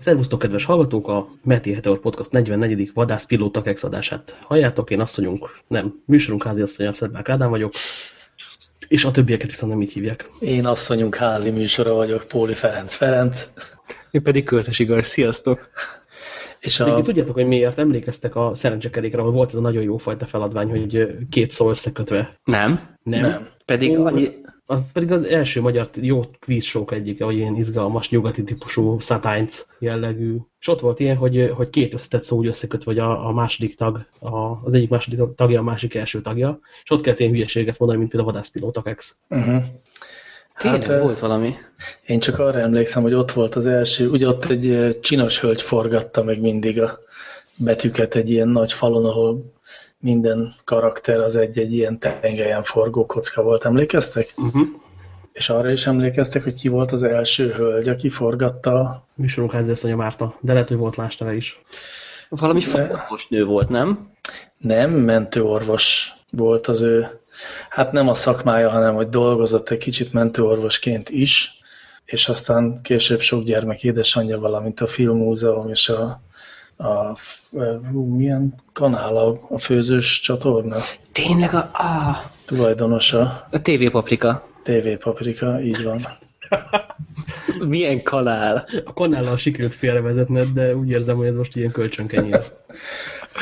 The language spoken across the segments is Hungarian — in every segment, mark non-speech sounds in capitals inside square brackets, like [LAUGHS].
Szervusztok, kedves hallgatók! A Meti Heteor Podcast 44. vadászpilóta exadását halljátok. Én asszonyunk, nem, műsorunk házi asszonya, Szedbák Ádám vagyok, és a többieket viszont nem így hívják. Én asszonyunk házi műsora vagyok, Póli Ferenc Ferenc. Én pedig Költes Igor, sziasztok! És a... tudjátok, hogy miért emlékeztek a szerencsekerékre, ahol volt ez a nagyon jó fajta feladvány, hogy két szó összekötve. Nem. Nem. nem. Pedig Ó, annyi, az pedig az első magyar jó kvízsók egyik, ahogy ilyen izgalmas, nyugati típusú szatánc jellegű. És ott volt ilyen, hogy, hogy két összetett szó úgy összeköt, vagy a, a második tag, a, az egyik második tagja, a másik első tagja, és ott kellett ilyen hülyeséget mondani, mint például a vadászpilótak ex. Uh mhm. -huh. Hát, Tényleg volt valami. Én csak arra emlékszem, hogy ott volt az első, ugye ott egy csinos hölgy forgatta meg mindig a betűket egy ilyen nagy falon, ahol minden karakter az egy-egy ilyen tengelyen forgó kocka volt, emlékeztek? Uh mhm. -huh. És arra is emlékeztek, hogy ki volt az első hölgy, aki forgatta? Műsorunk házasszonya Márta, de lehet, hogy volt más neve is. Valami fogorvos nő volt, nem? Nem, mentőorvos volt az ő. Hát nem a szakmája, hanem hogy dolgozott egy kicsit mentőorvosként is, és aztán később sok gyermek édesanyja, valamint a Filmmúzeum és a a, hú, milyen kanál a, a főzős csatorna? Tényleg a... a tulajdonosa. A TV Paprika. TV Paprika, így van. [LAUGHS] milyen kanál? A kanállal sikerült félrevezetned, de úgy érzem, hogy ez most ilyen kölcsönkenyér.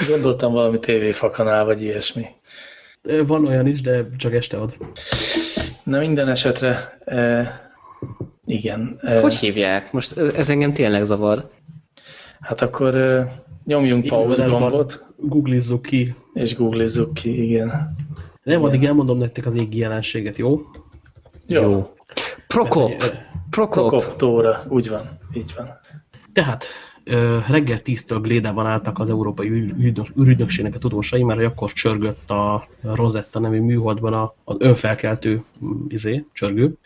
Gondoltam valami tévéfakanál, vagy ilyesmi. Van olyan is, de csak este ad. Na minden esetre, e, igen. E, hogy hívják? Most ez engem tényleg zavar. Hát akkor nyomjunk pause gombot. Googlizzuk ki. És googlizzuk ki, igen. Nem, addig elmondom nektek az égi jelenséget, jó? Jó. jó. Prokop. Prokop. Prokop Tóra, úgy van, így van. Tehát reggel 10-től Glédában álltak az Európai űrügynökségnek a tudósai, mert akkor csörgött a Rosetta nevű műholdban az önfelkeltő izé, csörgő,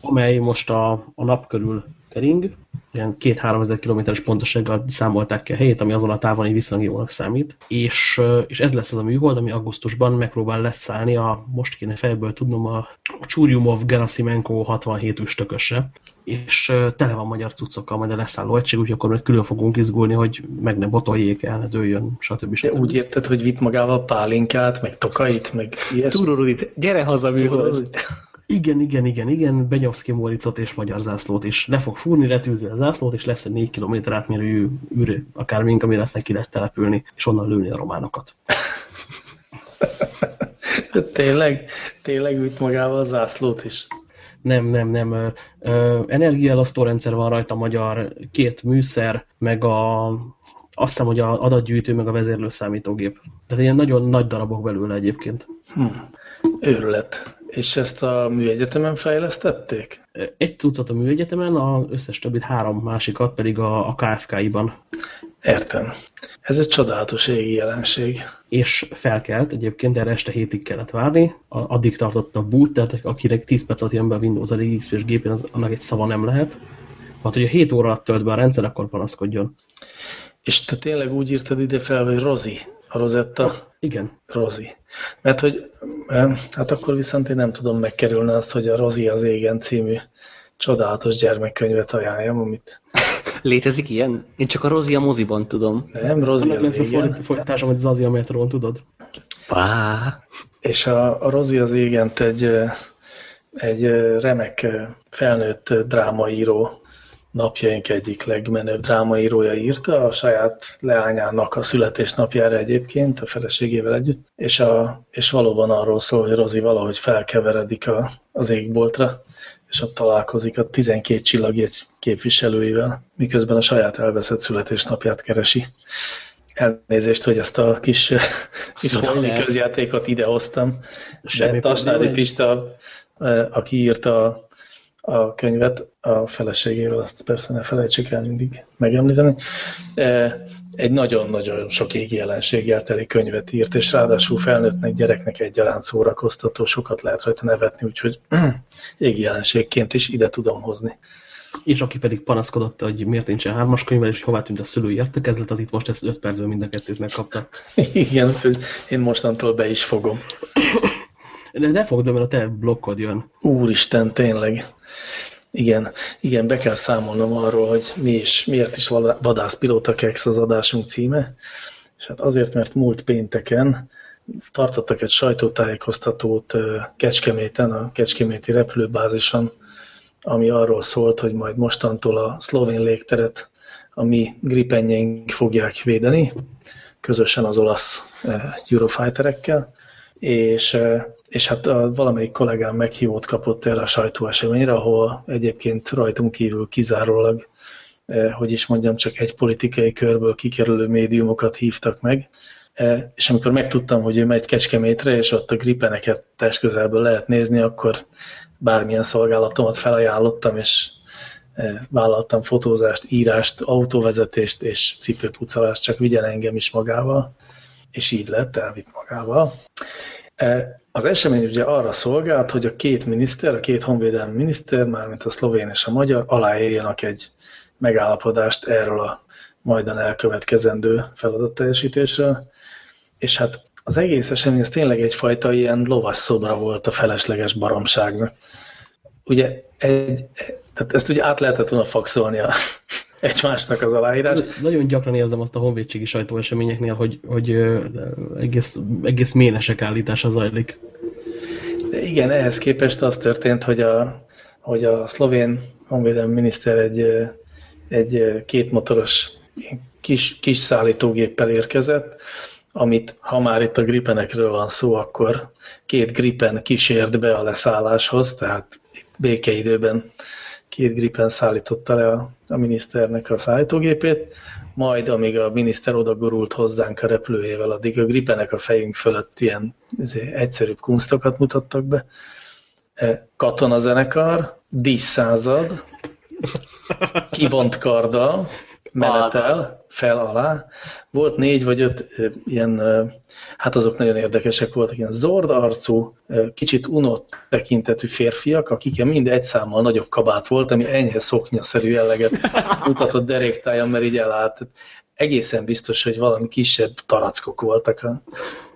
amely most a, a nap körül kering, ilyen két-három ezer kilométeres pontosággal számolták ki a helyét, ami azon a távon egy viszonylag jónak számít, és, és ez lesz az a műhold, ami augusztusban megpróbál leszállni a, most kéne fejből tudnom, a, a Csúriumov Gerasimenko 67 üstökösre, és tele van magyar cuccokkal majd a leszálló egység, úgyhogy akkor majd külön fogunk izgulni, hogy meg ne botoljék el, ne dőljön, stb. stb. De úgy érted, hogy vitt magával pálinkát, meg tokait, meg ilyesmi? Tururudit, gyere haza műhold! Igen, igen, igen, igen, benyomsz ki Móricot és magyar zászlót is. Le fog fúrni, letűzi a zászlót, és lesz egy 4 km átmérő űr, akármink, amire aztán ki lehet települni, és onnan lőni a románokat. [LAUGHS] tényleg? Tényleg üt magával a zászlót is? Nem, nem, nem. Energiaelasztó rendszer van rajta magyar, két műszer, meg a azt hiszem, hogy a adatgyűjtő, meg a vezérlő számítógép. Tehát ilyen nagyon nagy darabok belőle egyébként. Hm. Őrület. És ezt a műegyetemen fejlesztették? Egy tucat a műegyetemen, az összes többit három másikat pedig a, a KFK-iban. Értem. Ez egy csodálatos égi jelenség. És felkelt, egyébként erre este hétig kellett várni, addig tartott a boot, tehát akinek 10 percet jön be a Windows elég XP-s gépén, az, annak egy szava nem lehet. Hát, hogy a 7 óra alatt tölt be a rendszer, akkor panaszkodjon. És te tényleg úgy írtad ide fel, hogy Rozi, a Rosetta? Igen. Rozi. Mert hogy, hát akkor viszont én nem tudom megkerülni azt, hogy a Rozi az égen című csodálatos gyermekkönyvet ajánljam, amit... Létezik ilyen? Én csak a Rozi a moziban tudom. Nem, Rozi Annak az lesz égen. a fordításom, hogy az Azia metrón, tudod? Pá. És a, a Rozi az égent egy, egy remek felnőtt drámaíró napjaink egyik legmenőbb drámaírója írta, a saját leányának a születésnapjára egyébként, a feleségével együtt, és, a, és valóban arról szól, hogy Rozi valahogy felkeveredik a, az égboltra, és ott találkozik a 12 csillagjegy képviselőivel, miközben a saját elveszett születésnapját keresi. Elnézést, hogy ezt a kis, [LAUGHS] kis közjátékot idehoztam, de Tasnádi Pista, aki írta a könyvet a feleségével, azt persze ne felejtsük el mindig megemlíteni. E, egy nagyon-nagyon sok égi jelenséggel teli könyvet írt, és ráadásul felnőttnek, gyereknek egyaránt szórakoztató, sokat lehet rajta nevetni, úgyhogy [CLEARS THROAT] égi jelenségként is ide tudom hozni. És aki pedig panaszkodott, hogy miért nincsen hármas könyvvel, és hová tűnt a szülői értekezlet, az itt most ezt 5 percben mind a kettőt megkapta. [LAUGHS] Igen, úgyhogy én mostantól be is fogom. De ne fogd, mert a te blokkod jön. Úristen, tényleg. Igen, igen, be kell számolnom arról, hogy mi is, miért is vadászpilóta kex az adásunk címe. És hát azért, mert múlt pénteken tartottak egy sajtótájékoztatót Kecskeméten, a Kecskeméti repülőbázison, ami arról szólt, hogy majd mostantól a szlovén légteret a mi gripenjeink fogják védeni, közösen az olasz Eurofighterekkel, és, és hát a, valamelyik kollégám meghívót kapott erre a sajtóeseményre, ahol egyébként rajtunk kívül kizárólag, hogy is mondjam, csak egy politikai körből kikerülő médiumokat hívtak meg, és amikor megtudtam, hogy ő megy Kecskemétre, és ott a gripeneket test közelből lehet nézni, akkor bármilyen szolgálatomat felajánlottam, és vállaltam fotózást, írást, autóvezetést és cipőpucalást, csak vigyen engem is magával, és így lett, elvitt magával. Az esemény ugye arra szolgált, hogy a két miniszter, a két honvédelmi miniszter, mármint a szlovén és a magyar, aláírjanak egy megállapodást erről a majdan elkövetkezendő feladatteljesítésről, és hát az egész esemény ez tényleg egyfajta ilyen lovas szobra volt a felesleges baromságnak. Ugye egy, tehát ezt ugye át lehetett volna faxolni a, egymásnak az aláírást. Nagyon gyakran érzem azt a honvédségi sajtóeseményeknél, hogy, hogy egész, egész ménesek állítása zajlik. De igen, ehhez képest az történt, hogy a, hogy a szlovén honvédelmi miniszter egy, egy kétmotoros kis, kis szállítógéppel érkezett, amit, ha már itt a gripenekről van szó, akkor két gripen kísért be a leszálláshoz, tehát itt békeidőben két gripen szállította le a, a miniszternek a szállítógépét, majd amíg a miniszter odagurult hozzánk a repülőjével, addig a gripenek a fejünk fölött ilyen izé, egyszerűbb kunstokat mutattak be. E, katonazenekar, díszszázad, kivont karddal, menetel fel alá. Volt négy vagy öt ilyen, hát azok nagyon érdekesek voltak, ilyen zord arcú, kicsit unott tekintetű férfiak, akik mind egy számmal nagyobb kabát volt, ami enyhe szoknyaszerű jelleget [LAUGHS] mutatott deréktájon, mert így elállt. Egészen biztos, hogy valami kisebb tarackok voltak a,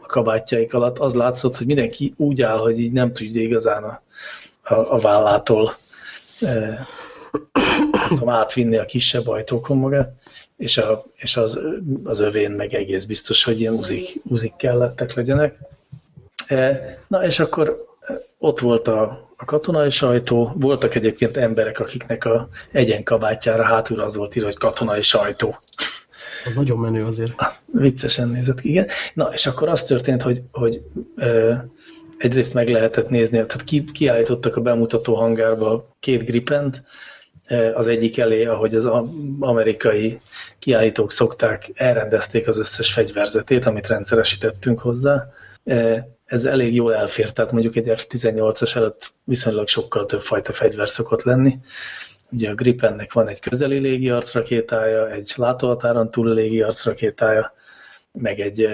a kabátjaik alatt. Az látszott, hogy mindenki úgy áll, hogy így nem tudja igazán a, a, a vállától tudom, átvinni a kisebb ajtókon magát, és, a, és az, az övén meg egész biztos, hogy ilyen uzik, uzik kellettek legyenek. E, na, és akkor ott volt a, a katonai sajtó, voltak egyébként emberek, akiknek a egyen kabátjára hátul az volt írva, hogy katonai sajtó. Az nagyon menő azért. Ah, viccesen nézett ki, igen. Na, és akkor az történt, hogy, hogy ö, egyrészt meg lehetett nézni, tehát ki, kiállítottak a bemutató hangárba két gripent, az egyik elé, ahogy az amerikai kiállítók szokták, elrendezték az összes fegyverzetét, amit rendszeresítettünk hozzá. Ez elég jól elfér, tehát mondjuk egy F-18-as előtt viszonylag sokkal több fajta fegyver szokott lenni. Ugye a Gripennek van egy közeli légiarcrakétája, egy látóhatáron túl légiarcrakétája, meg egy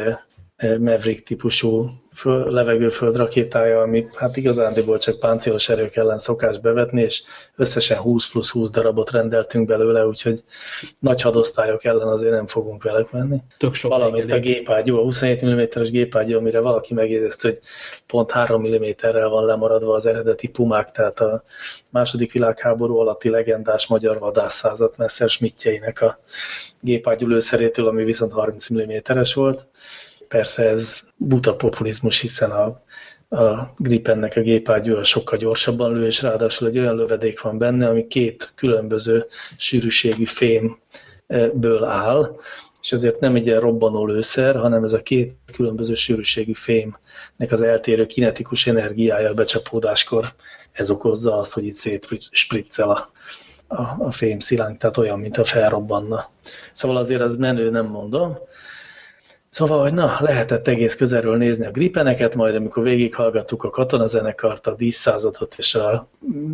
Maverick típusú föl, levegőföld rakétája, ami hát igazándiból csak páncélos erők ellen szokás bevetni, és összesen 20 plusz 20 darabot rendeltünk belőle, úgyhogy nagy hadosztályok ellen azért nem fogunk vele menni. Tök sok Valamint a gépágyú, a 27 mm-es gépágyú, amire valaki megjegyezte, hogy pont 3 mm-rel van lemaradva az eredeti Pumák, tehát a második világháború alatti legendás magyar vadászszázat Messerschmittjeinek a gépágyú lőszerétől, ami viszont 30 mm-es volt Persze ez buta populizmus, hiszen a, a Gripennek a gépágyúja sokkal gyorsabban lő, és ráadásul egy olyan lövedék van benne, ami két különböző sűrűségű fémből áll, és ezért nem egy ilyen robbanó lőszer, hanem ez a két különböző sűrűségű fémnek az eltérő kinetikus energiája a becsapódáskor, ez okozza azt, hogy itt szétspriccel a, a, a fém szilánk, tehát olyan, mint a felrobbanna. Szóval azért ez menő, nem mondom, Szóval, hogy na, lehetett egész közelről nézni a gripeneket, majd amikor végighallgattuk a katonazenekart, a díszszázadot, és a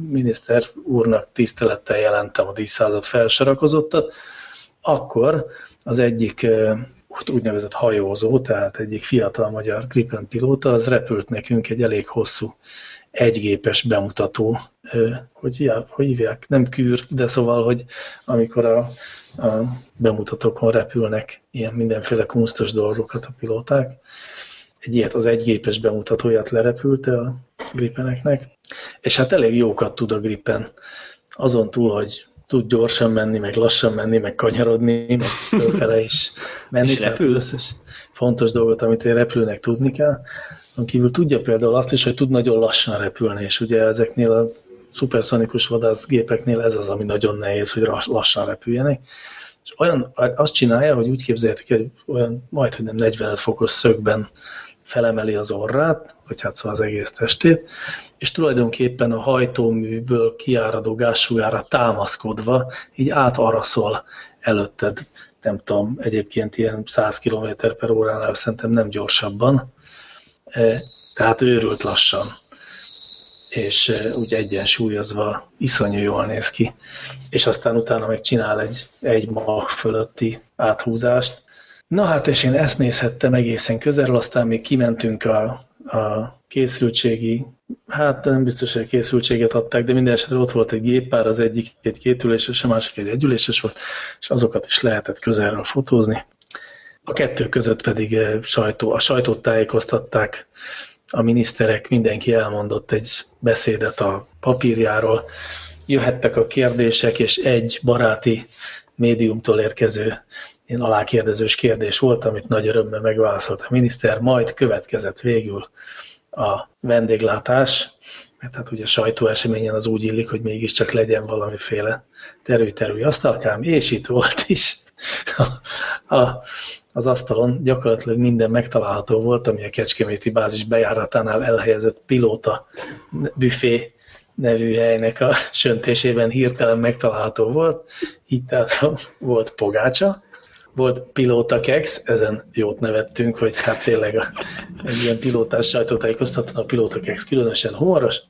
miniszter úrnak tisztelettel jelentem a díszszázad felsorakozottat, akkor az egyik úgynevezett hajózó, tehát egyik fiatal magyar gripen pilóta, az repült nekünk egy elég hosszú egygépes bemutató, hogy, hogy hívják, nem kürt, de szóval, hogy amikor a a bemutatókon repülnek ilyen mindenféle kunstos dolgokat a pilóták. Egy ilyet, az egygépes bemutatóját lerepülte a Gripeneknek, és hát elég jókat tud a Gripen azon túl, hogy tud gyorsan menni, meg lassan menni, meg kanyarodni, meg fölfele is [LAUGHS] menni. És repül. Összes fontos dolgot, amit egy repülőnek tudni kell. Kívül tudja például azt is, hogy tud nagyon lassan repülni, és ugye ezeknél a szuperszonikus vadászgépeknél ez az, ami nagyon nehéz, hogy lassan repüljenek. És olyan, azt csinálja, hogy úgy képzeljétek, hogy olyan majd, hogy nem 45 fokos szögben felemeli az orrát, vagy hát szóval az egész testét, és tulajdonképpen a hajtóműből kiáradó gázsúlyára támaszkodva így átaraszol előtted, nem tudom, egyébként ilyen 100 km per óránál szerintem nem gyorsabban, tehát őrült lassan, és e, úgy egyensúlyozva iszonyú jól néz ki, és aztán utána meg csinál egy, egy mag fölötti áthúzást, Na hát, és én ezt nézhettem egészen közelről, aztán még kimentünk a, a készültségi, hát nem biztos, hogy készültséget adták, de minden esetre ott volt egy géppár, az egyik egy kétüléses, a másik egy együléses volt, és azokat is lehetett közelről fotózni. A kettő között pedig eh, sajtó, a sajtót tájékoztatták, a miniszterek, mindenki elmondott egy beszédet a papírjáról, jöhettek a kérdések, és egy baráti médiumtól érkező ilyen alákérdezős kérdés volt, amit nagy örömmel megválaszolt a miniszter, majd következett végül a vendéglátás, mert hát ugye sajtóeseményen az úgy illik, hogy mégiscsak legyen valamiféle terű-terű asztalkám, és itt volt is a, a, az asztalon gyakorlatilag minden megtalálható volt, ami a Kecskeméti bázis bejáratánál elhelyezett pilóta büfé nevű helynek a söntésében hirtelen megtalálható volt. Így tehát volt pogácsa, volt pilóta kex, ezen jót nevettünk, hogy hát tényleg a, egy ilyen pilótás sajtótájékoztatón a pilóta kex különösen humoros,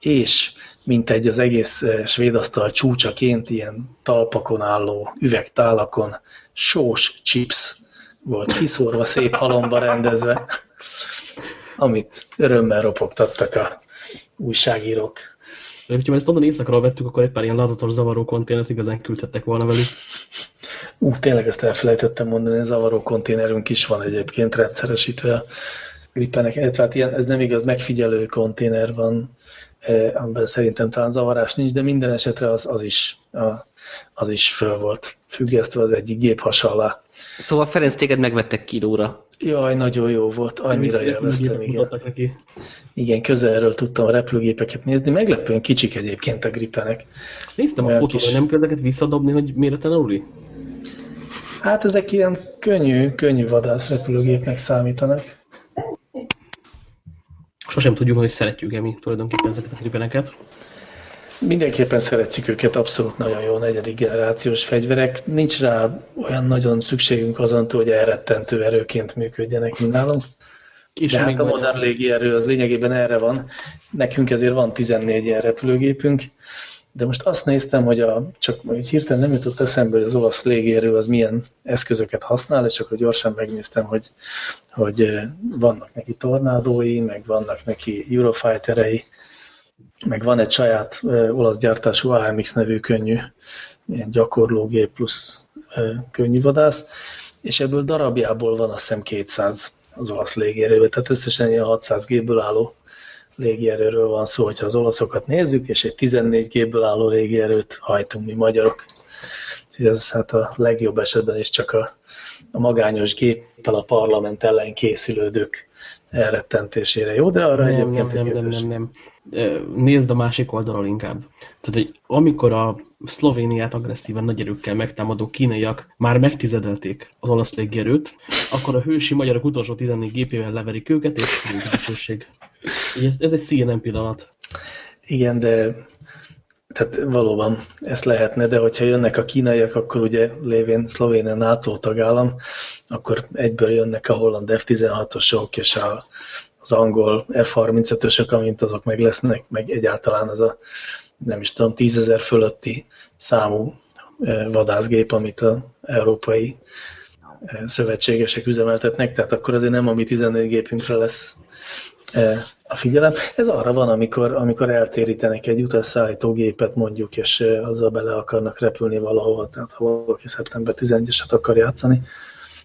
és mint egy az egész eh, svédasztal csúcsaként ilyen talpakon álló üvegtálakon sós chips volt kiszórva, szép halomba rendezve, amit örömmel ropogtattak a újságírók. De hogyha ezt onnan éjszakról vettük, akkor egy pár ilyen lázatos zavaró konténert igazán küldhettek volna velük. Ú, tényleg ezt elfelejtettem mondani, ez zavaró konténerünk is van egyébként rendszeresítve a gripenek. Hát ilyen, ez nem igaz, megfigyelő konténer van, amiben szerintem talán zavarás nincs, de minden esetre az, az, is, a, az is föl volt függesztve az egyik gép alá. Szóval Ferenc téged megvettek kilóra. Jaj, nagyon jó volt, annyira élveztem, igen. Neki. Igen, közelről tudtam a repülőgépeket nézni, meglepően kicsik egyébként a gripenek. Néztem a fotót, kis... nem kell ezeket visszadobni, hogy méretlen Hát ezek ilyen könnyű, könnyű vadászrepülőgépnek számítanak. Sosem tudjuk, hogy szeretjük-e mi tulajdonképpen ezeket a gripeneket. Mindenképpen szeretjük őket, abszolút nagyon jó negyedik generációs fegyverek. Nincs rá olyan nagyon szükségünk azon, hogy elrettentő erőként működjenek, mint nálunk. És De hát a modern légierő az lényegében erre van. Nekünk ezért van 14 ilyen repülőgépünk, de most azt néztem, hogy a, csak hogy hirtelen nem jutott eszembe, hogy az olasz légierő az milyen eszközöket használ, és akkor gyorsan megnéztem, hogy, hogy vannak neki tornádói, meg vannak neki Eurofighterei, meg van egy saját olasz gyártású AMX nevű könnyű, ilyen gyakorlógép plusz könnyű vadász, és ebből darabjából van azt hiszem 200 az olasz légierőből, tehát összesen ilyen 600 gépből álló légierőről van szó, hogyha az olaszokat nézzük, és egy 14 gépből álló légierőt hajtunk mi magyarok. Úgyhogy ez hát a legjobb esetben is csak a, a magányos géppel a parlament ellen készülődők elrettentésére jó, de arra nem, egyébként nem, nem, nem, nem, nem. Nézd a másik oldalról inkább. Tehát, hogy amikor a Szlovéniát agresszíven nagy erőkkel megtámadó kínaiak már megtizedelték az olasz légierőt, akkor a hősi magyarok utolsó 14 gépével leverik őket, és dicsőség. Ez, ez egy CNN pillanat. Igen, de tehát valóban ezt lehetne, de hogyha jönnek a kínaiak, akkor ugye lévén Szlovénia NATO tagállam, akkor egyből jönnek a holland F-16-osok és a, az angol F-35-ösök, amint azok meg lesznek, meg egyáltalán az a nem is tudom, tízezer fölötti számú e, vadászgép, amit az európai e, szövetségesek üzemeltetnek, tehát akkor azért nem a mi 14 gépünkre lesz e, a figyelem. Ez arra van, amikor, amikor eltérítenek egy utasszállítógépet mondjuk, és azzal bele akarnak repülni valahova, tehát ha valaki szeptember 11-eset akar játszani,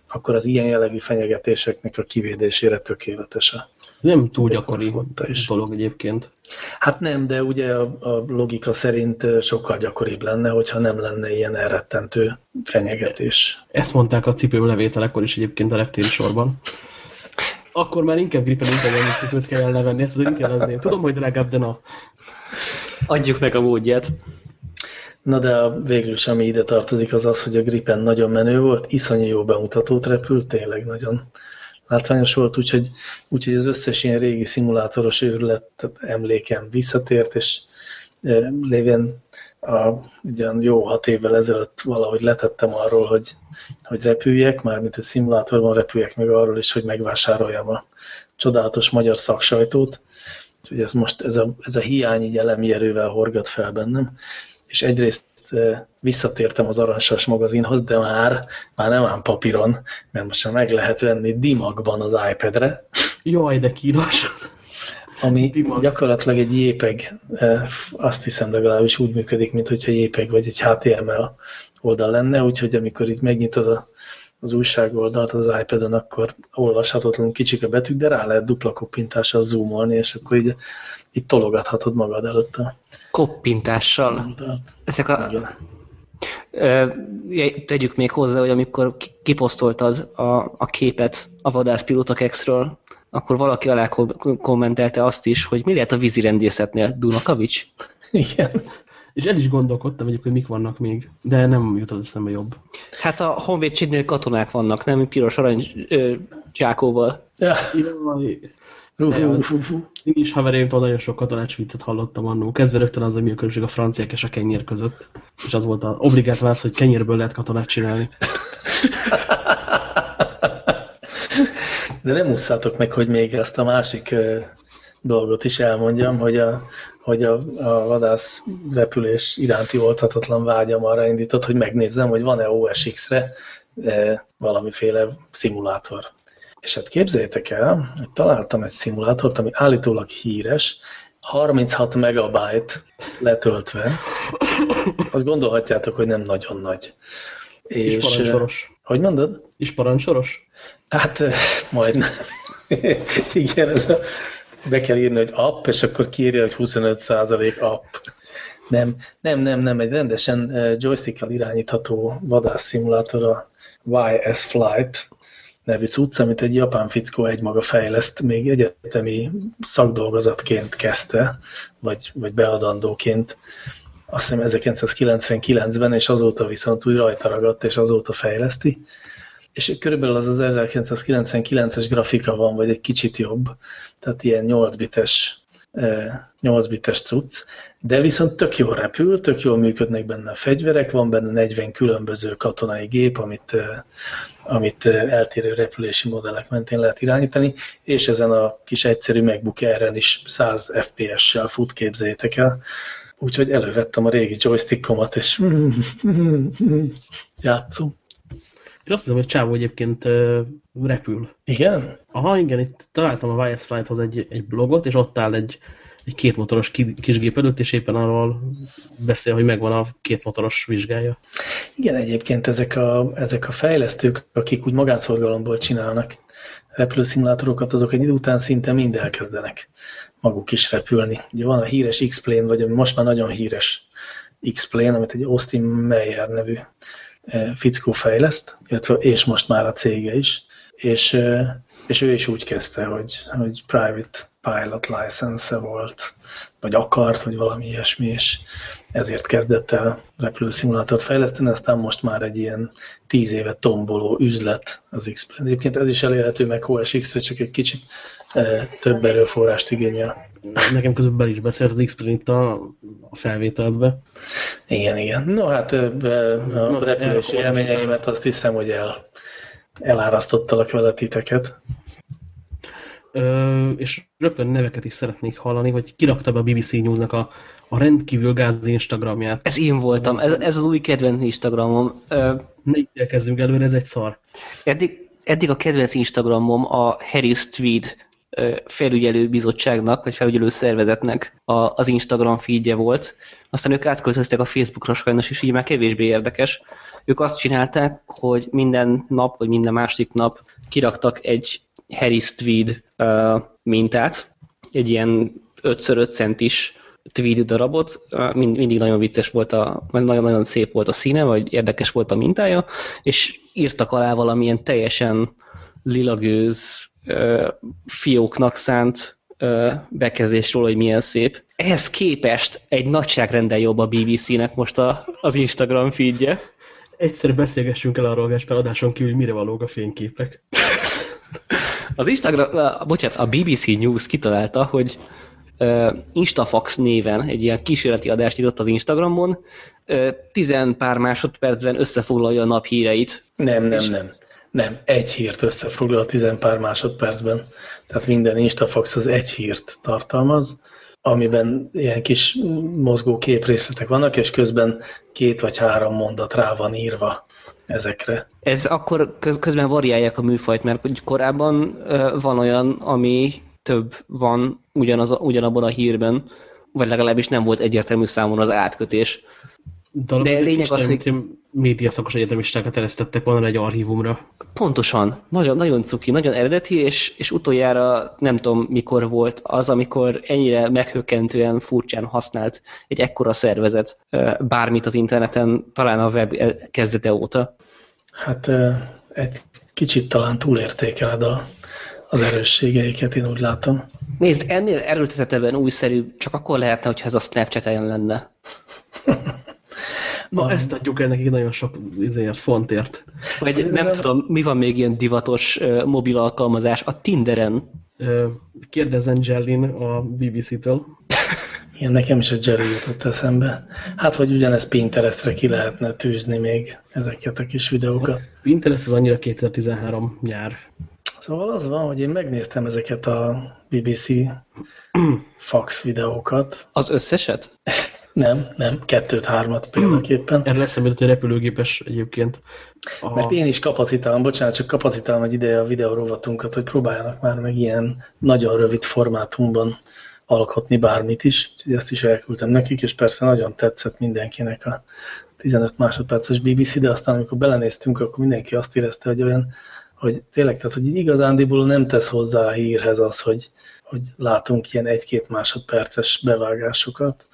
akkor az ilyen jellegű fenyegetéseknek a kivédésére tökéletes a Nem túl gyakori is. dolog egyébként. Hát nem, de ugye a, a logika szerint sokkal gyakoribb lenne, hogyha nem lenne ilyen elrettentő fenyegetés. Ezt mondták a cipőm levételekor is egyébként a reptéri sorban. Akkor már inkább gripen intelligens cipőt kell elnevenni, ezt azért jelezném. Tudom, hogy drágább, de na. Adjuk meg a módját. Na de a, végül is, ami ide tartozik, az az, hogy a Gripen nagyon menő volt, iszonyú jó bemutatót repült, tényleg nagyon látványos volt, úgyhogy, úgyhogy az összes ilyen régi szimulátoros őrület emlékem visszatért, és lévén a, ugyan jó hat évvel ezelőtt valahogy letettem arról, hogy, hogy repüljek, mármint a szimulátorban repüljek meg arról is, hogy megvásároljam a csodálatos magyar szaksajtót, úgyhogy ez most ez a, ez a hiány elemi erővel horgat fel bennem, és egyrészt visszatértem az Aranysas magazinhoz, de már, már nem ám papíron, mert most már meg lehet venni dimagban az iPad-re, Jaj, de kínos. ami Dimag. gyakorlatilag egy JPEG, azt hiszem legalábbis úgy működik, mint hogyha JPEG vagy egy HTML oldal lenne, úgyhogy amikor itt megnyitod a, az újságoldalt az iPad-on, akkor olvashatatlanul kicsik a betűk, de rá lehet dupla koppintással zoomolni, és akkor így, így tologathatod magad előtt a Koppintással. oldalt. Ezek a, Igen. Tegyük még hozzá, hogy amikor ki- kiposztoltad a, a képet a vadászpilóta X-ről, akkor valaki alá kom- kommentelte azt is, hogy mi lehet a vízirendészetnél, Dunakavics? Igen. És el is gondolkodtam egyébként, mik vannak még, de nem jutott eszembe jobb. Hát a honvédségnél katonák vannak, nem? Piros arany ö, csákóval. Ja. Jaj. Én is haverémtól nagyon sok katonás viccet hallottam annó. Kezdve rögtön az, hogy mi a különbség a franciák és a kenyér között. És az volt a obligát válasz, hogy kenyérből lehet katonát csinálni. [LAUGHS] De nem ússzátok meg, hogy még ezt a másik dolgot is elmondjam, hogy a, hogy a, a vadász repülés iránti oltathatlan vágyam arra indított, hogy megnézzem, hogy van-e OSX-re e, valamiféle szimulátor. És hát képzeljétek el, hogy találtam egy szimulátort, ami állítólag híres, 36 megabyte letöltve. Azt gondolhatjátok, hogy nem nagyon nagy. És, És, parancsoros. hogy mondod? És parancsoros? Hát majdnem. Igen, ez a, be kell írni, hogy app, és akkor kiírja, hogy 25% app. Nem, nem, nem, nem, egy rendesen joystickkal irányítható vadászszimulátor a YS Flight nevű cucc, amit egy japán fickó egymaga fejleszt, még egyetemi szakdolgozatként kezdte, vagy, vagy beadandóként, azt hiszem 1999-ben, és azóta viszont úgy rajta ragadt, és azóta fejleszti. És körülbelül az az 1999-es grafika van, vagy egy kicsit jobb, tehát ilyen 8 bites, 8 bites cucc, de viszont tök jól repül, tök jól működnek benne a fegyverek, van benne 40 különböző katonai gép, amit, amit eltérő repülési modellek mentén lehet irányítani, és ezen a kis egyszerű MacBook Air-en is 100 FPS-sel fut, képzeljétek el. Úgyhogy elővettem a régi joystickomat, és [LAUGHS] játszom. És azt hiszem, hogy Csávó egyébként repül. Igen? Aha, igen, itt találtam a YS Flighthoz egy, egy blogot, és ott áll egy, egy kétmotoros ki, kisgép előtt, és éppen arról beszél, hogy megvan a kétmotoros vizsgája. Igen, egyébként ezek a, ezek a fejlesztők, akik úgy magánszorgalomból csinálnak repülőszimulátorokat, azok egy idő után szinte mind elkezdenek maguk is repülni. Ugye van a híres X-Plane, vagy most már nagyon híres X-Plane, amit egy Austin Meyer nevű fickó fejleszt, illetve, és most már a cége is, és, eh, és ő is úgy kezdte, hogy, hogy private pilot license volt, vagy akart, vagy valami ilyesmi, és ezért kezdett el repülőszimulátort fejleszteni, aztán most már egy ilyen tíz éve tomboló üzlet az x -Plane. Egyébként ez is elérhető meg OS X-re, csak egy kicsit eh, több erőforrást igényel. Nekem közben bel is beszélt az x a, a felvételbe. Igen, igen. No hát a Na, repülési elkomolyos élményeimet azt hiszem, hogy el, elárasztottalak vele titeket. Ö, és rögtön neveket is szeretnék hallani, hogy kirakta be a BBC Newsnak a, a rendkívül gáz Instagramját. Ez én voltam, ez, ez az új kedvenc Instagramom. Ö, Ne ítélkezzünk előre, ez egy szar. eddig, eddig a kedvenc Instagramom a Harris Tweed felügyelő bizottságnak, vagy felügyelő szervezetnek a, az Instagram feedje volt. Aztán ők átköltöztek a Facebookra sajnos, és így már kevésbé érdekes. ők azt csinálták, hogy minden nap, vagy minden másik nap kiraktak egy Harris Tweed uh, mintát, egy ilyen 5x5 centis tweed darabot, mind, mindig nagyon vicces volt, a, nagyon-nagyon szép volt a színe, vagy érdekes volt a mintája, és írtak alá valamilyen teljesen lilagőz fióknak szánt bekezdésről, hogy milyen szép. Ehhez képest egy nagyságrendel jobb a BBC-nek most a, az Instagram feedje. Egyszer beszélgessünk el arról, Gáspár, adáson kívül, mire valók a fényképek. Az Instagram, bocsánat, a BBC News kitalálta, hogy Instafax néven egy ilyen kísérleti adást nyitott az Instagramon, tizen pár másodpercben összefoglalja a nap híreit. Nem, nem, nem. Nem, egy hírt összefoglal tizen pár másodpercben. Tehát minden Instafax az egy hírt tartalmaz, amiben ilyen kis mozgó képrészletek vannak, és közben két vagy három mondat rá van írva ezekre. Ez akkor közben variálják a műfajt, mert korábban van olyan, ami több van ugyanaz, ugyanabban a hírben, vagy legalábbis nem volt egyértelmű számon az átkötés. De, De lényeg az, hogy... Média szakos egyetemistákat eresztettek volna egy archívumra. Pontosan. Nagyon, nagyon cuki, nagyon eredeti, és, és utoljára nem tudom mikor volt az, amikor ennyire meghökkentően furcsán használt egy ekkora szervezet bármit az interneten, talán a web kezdete óta. Hát egy kicsit talán túlértékeled a az erősségeiket, én úgy látom. Nézd, ennél erőltetetebben újszerű, csak akkor lehetne, hogyha ez a snapchat lenne. [LAUGHS] Na, ezt adjuk el nekik nagyon sok izért, fontért. Vagy nem a... tudom, mi van még ilyen divatos uh, mobil alkalmazás a Tinderen? Uh, kérdezzen Jellin a BBC-től. Igen, [LAUGHS] nekem is a Jerry jutott eszembe. Hát, hogy ugyanezt Pinterestre ki lehetne tűzni még ezeket a kis videókat. Pinterest az annyira 2013 nyár. Szóval az van, hogy én megnéztem ezeket a BBC [CLEARS THROAT] fax videókat. Az összeset? [LAUGHS] nem, nem, kettőt, hármat példaképpen. [CLEARS THROAT] Erre lesz egy repülőgépes egyébként. A... Mert én is kapacitálom, bocsánat, csak kapacitálom egy ideje a videórovatunkat, hogy próbáljanak már meg ilyen nagyon rövid formátumban alkotni bármit is, úgyhogy ezt is elküldtem nekik, és persze nagyon tetszett mindenkinek a 15 másodperces BBC, de aztán amikor belenéztünk, akkor mindenki azt érezte, hogy olyan hogy tényleg, tehát hogy igazándiból nem tesz hozzá a hírhez az, hogy, hogy látunk ilyen egy-két másodperces bevágásokat,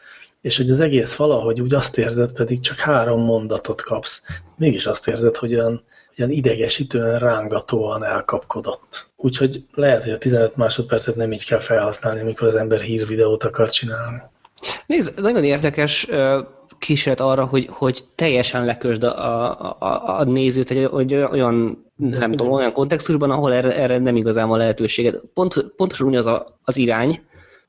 és hogy az egész valahogy úgy azt érzed, pedig csak három mondatot kapsz. Mégis azt érzed, hogy olyan, olyan idegesítően, rángatóan elkapkodott. Úgyhogy lehet, hogy a 15 másodpercet nem így kell felhasználni, amikor az ember hírvideót akar csinálni. Nézd, nagyon érdekes kísérlet arra, hogy, hogy teljesen lekösd a, a, a nézőt egy, olyan, nem tudom, olyan kontextusban, ahol erre, erre nem igazán van lehetőséged. Pont, pontosan ugyanaz a, az irány,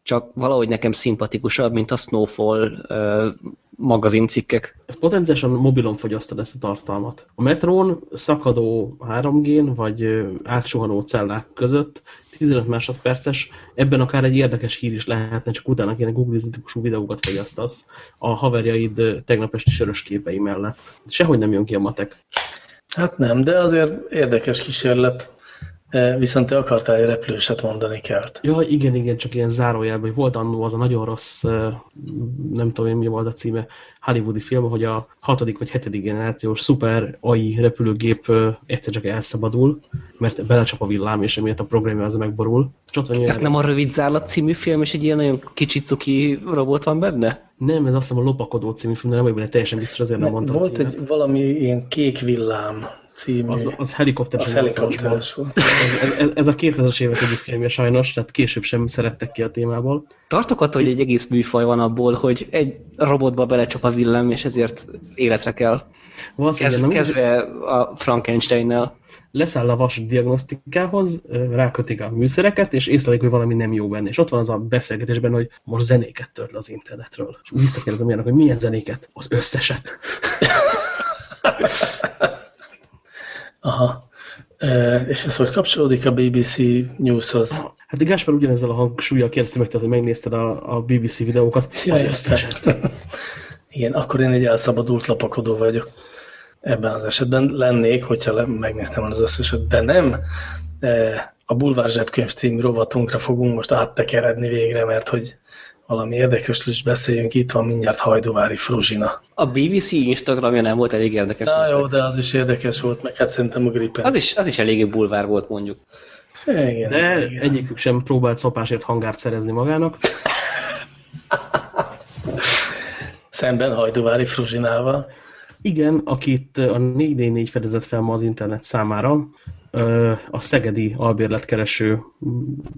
csak valahogy nekem szimpatikusabb, mint a Snowfall uh, magazincikkek. Ez potenciálisan mobilon fogyasztod ezt a tartalmat. A metrón szakadó 3G-n vagy átsuhanó cellák között 15 másodperces, ebben akár egy érdekes hír is lehetne, csak utána kéne googlizni típusú videókat fogyasztasz a haverjaid tegnap esti sörös képei mellett. Sehogy nem jön ki a matek. Hát nem, de azért érdekes kísérlet. Viszont te akartál egy repülőset mondani kert. Ja, igen, igen, csak ilyen zárójelben, hogy volt annó az a nagyon rossz, nem tudom én mi volt a címe, hollywoodi film, hogy a hatodik vagy hetedik generációs szuper AI repülőgép egyszer csak elszabadul, mert belecsap a villám, és emiatt a programja az megborul. Ez nem a Rövid Zárlat című film, és egy ilyen nagyon kicsi cuki robot van benne? Nem, ez azt hiszem a Lopakodó című film, de nem vagyok benne teljesen biztos, azért nem mondtam Volt egy valami ilyen kék villám című. Az, az helikopteres. Az helikopteres volt. Ez, ez, ez a 2000-es évek egyik filmje sajnos, tehát később sem szerettek ki a témából. Tartok attól, hogy egy egész műfaj van abból, hogy egy robotba belecsap a villám, és ezért életre kell. Kezd, nem kezdve a Frankenstein-nel. Leszáll a vas diagnosztikához, rákötik a műszereket, és észlelik, hogy valami nem jó benne. És ott van az a beszélgetésben, hogy most zenéket tört le az internetről. És visszakérdezem olyanok, hogy milyen zenéket? Az összeset. [LAUGHS] Aha. E, és ez hogy kapcsolódik a BBC Newshoz? Hát Gáspár ugyanezzel a hangsúlyjal kérdezte meg, hogy megnézted a, a BBC videókat. Ja, [LAUGHS] Igen, akkor én egy elszabadult lapakodó vagyok. Ebben az esetben lennék, hogyha megnéztem az összeset, de nem. E, a Bulvár Zsebkönyv című rovatunkra fogunk most áttekeredni végre, mert hogy valami érdekesről is beszéljünk, itt van mindjárt Hajdóvári Fruzsina. A BBC Instagramja nem volt elég érdekes. Na jó, de az is érdekes volt, meg hát szerintem a Gripen. Az is, az is eléggé bulvár volt mondjuk. Igen, De igen. egyikük sem próbált szopásért hangárt szerezni magának. [LAUGHS] Szemben Hajdóvári Fruzsinával. Igen, akit a 444 fedezett fel ma az internet számára, a szegedi albérletkereső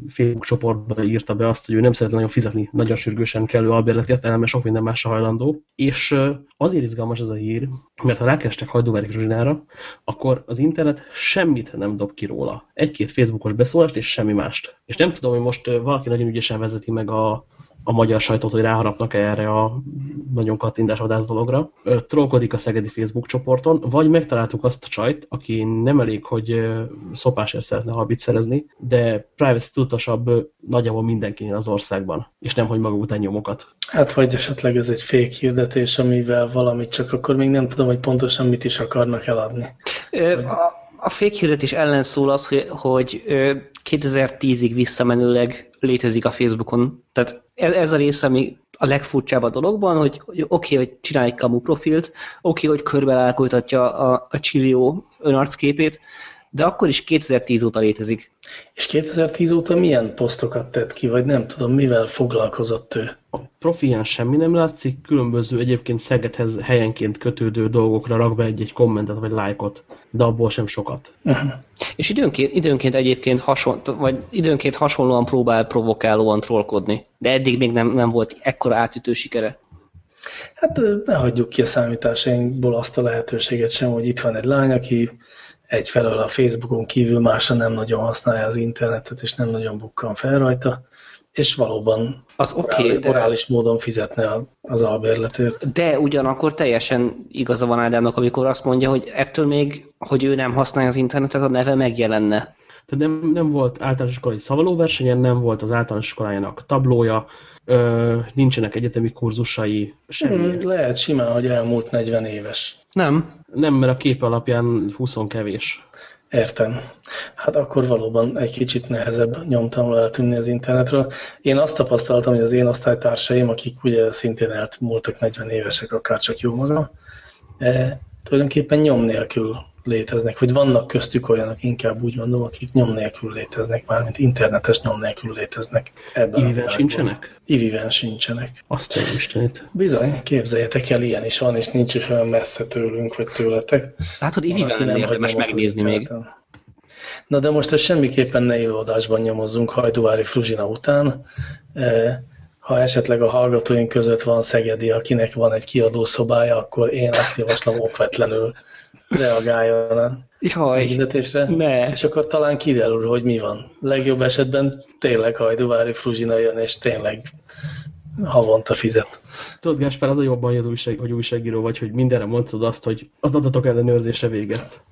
Facebook csoportba írta be azt, hogy ő nem szeretne nagyon fizetni nagyon sürgősen kellő albérletért, ellenben sok minden másra hajlandó. És azért izgalmas ez a hír, mert ha rákerestek Hajdóvári Kruzsinára, akkor az internet semmit nem dob ki róla. Egy-két Facebookos beszólást és semmi mást. És nem tudom, hogy most valaki nagyon ügyesen vezeti meg a, a magyar sajtót, hogy ráharapnak -e erre a nagyon kattintásvadász dologra. Trollkodik a szegedi Facebook csoporton, vagy megtaláltuk azt a csajt, aki nem elég, hogy szopásért szeretne halbit szerezni, de privacy tudatosabb nagyjából mindenkinél az országban, és nem, hogy maga után nyomokat. Hát vagy esetleg ez egy fake hirdetés, amivel valamit csak akkor még nem tudom, hogy pontosan mit is akarnak eladni. Ö, A, a fake hirdetés ellen szól az, hogy, hogy ö, 2010-ig visszamenőleg létezik a Facebookon. Tehát ez, ez a része, ami a legfurcsább a dologban, hogy, hogy oké, okay, hogy csinál egy kamu profilt, oké, okay, hogy körbe a, a Csillió önarcképét, de akkor is 2010 óta létezik. És 2010 óta milyen posztokat tett ki, vagy nem tudom, mivel foglalkozott ő? A profián semmi nem látszik, különböző egyébként Szegedhez helyenként kötődő dolgokra rak be egy-egy kommentet vagy lájkot, de abból sem sokat. Uh-huh. És időnként, időnként egyébként hasonl, vagy időnként hasonlóan próbál provokálóan trollkodni, de eddig még nem, nem volt ekkora átütő sikere. Hát ne hagyjuk ki a számításainkból azt a lehetőséget sem, hogy itt van egy lány, aki egyfelől a Facebookon kívül másra nem nagyon használja az internetet, és nem nagyon bukkan fel rajta, és valóban Az oké, orális, de, orális módon fizetne a- az albérletért. de ugyanakkor teljesen igaza van Ádámnak, amikor azt mondja, hogy ettől még, hogy ő nem használja az internetet, a neve megjelenne. Tehát nem, nem volt általános iskolai szavalóversenyen, nem volt az általános iskolájának tablója, ö, nincsenek egyetemi kurzusai, semmi. Hmm, lehet simán, hogy elmúlt 40 éves. Nem. Nem, mert a kép alapján 20 kevés. Értem. Hát akkor valóban egy kicsit nehezebb nyomtamul eltűnni az internetről. Én azt tapasztaltam, hogy az én osztálytársaim, akik ugye szintén elmúltak 40 évesek, akár csak jó maga, eh, tulajdonképpen nyom nélkül léteznek, vagy vannak köztük olyanok, inkább úgy mondom, akik nyom nélkül léteznek, mármint internetes nyom nélkül léteznek. Ebben világban. sincsenek? Iviven sincsenek. Azt a Istenit. Bizony, képzeljétek el, ilyen is van, és nincs is olyan messze tőlünk, vagy tőletek. Látod, Ivivel nem érdemes megnézni még. Na de most ezt semmiképpen ne élőadásban nyomozzunk Hajdúvári Fruzsina után. Eh, Ha esetleg a hallgatóink között van Szegedi, akinek van egy kiadó szobája, akkor én azt javaslom okvetlenül reagáljon a Jaj, hirdetésre. ne. És akkor talán kiderül, hogy mi van. Legjobb esetben tényleg Hajdúvári Fruzsina jön, és tényleg havonta fizet. Tudod, Gáspár, az a jobban, hogy, az újság, hogy újságíró vagy, hogy mindenre mondod azt, hogy az adatok ellenőrzése véget.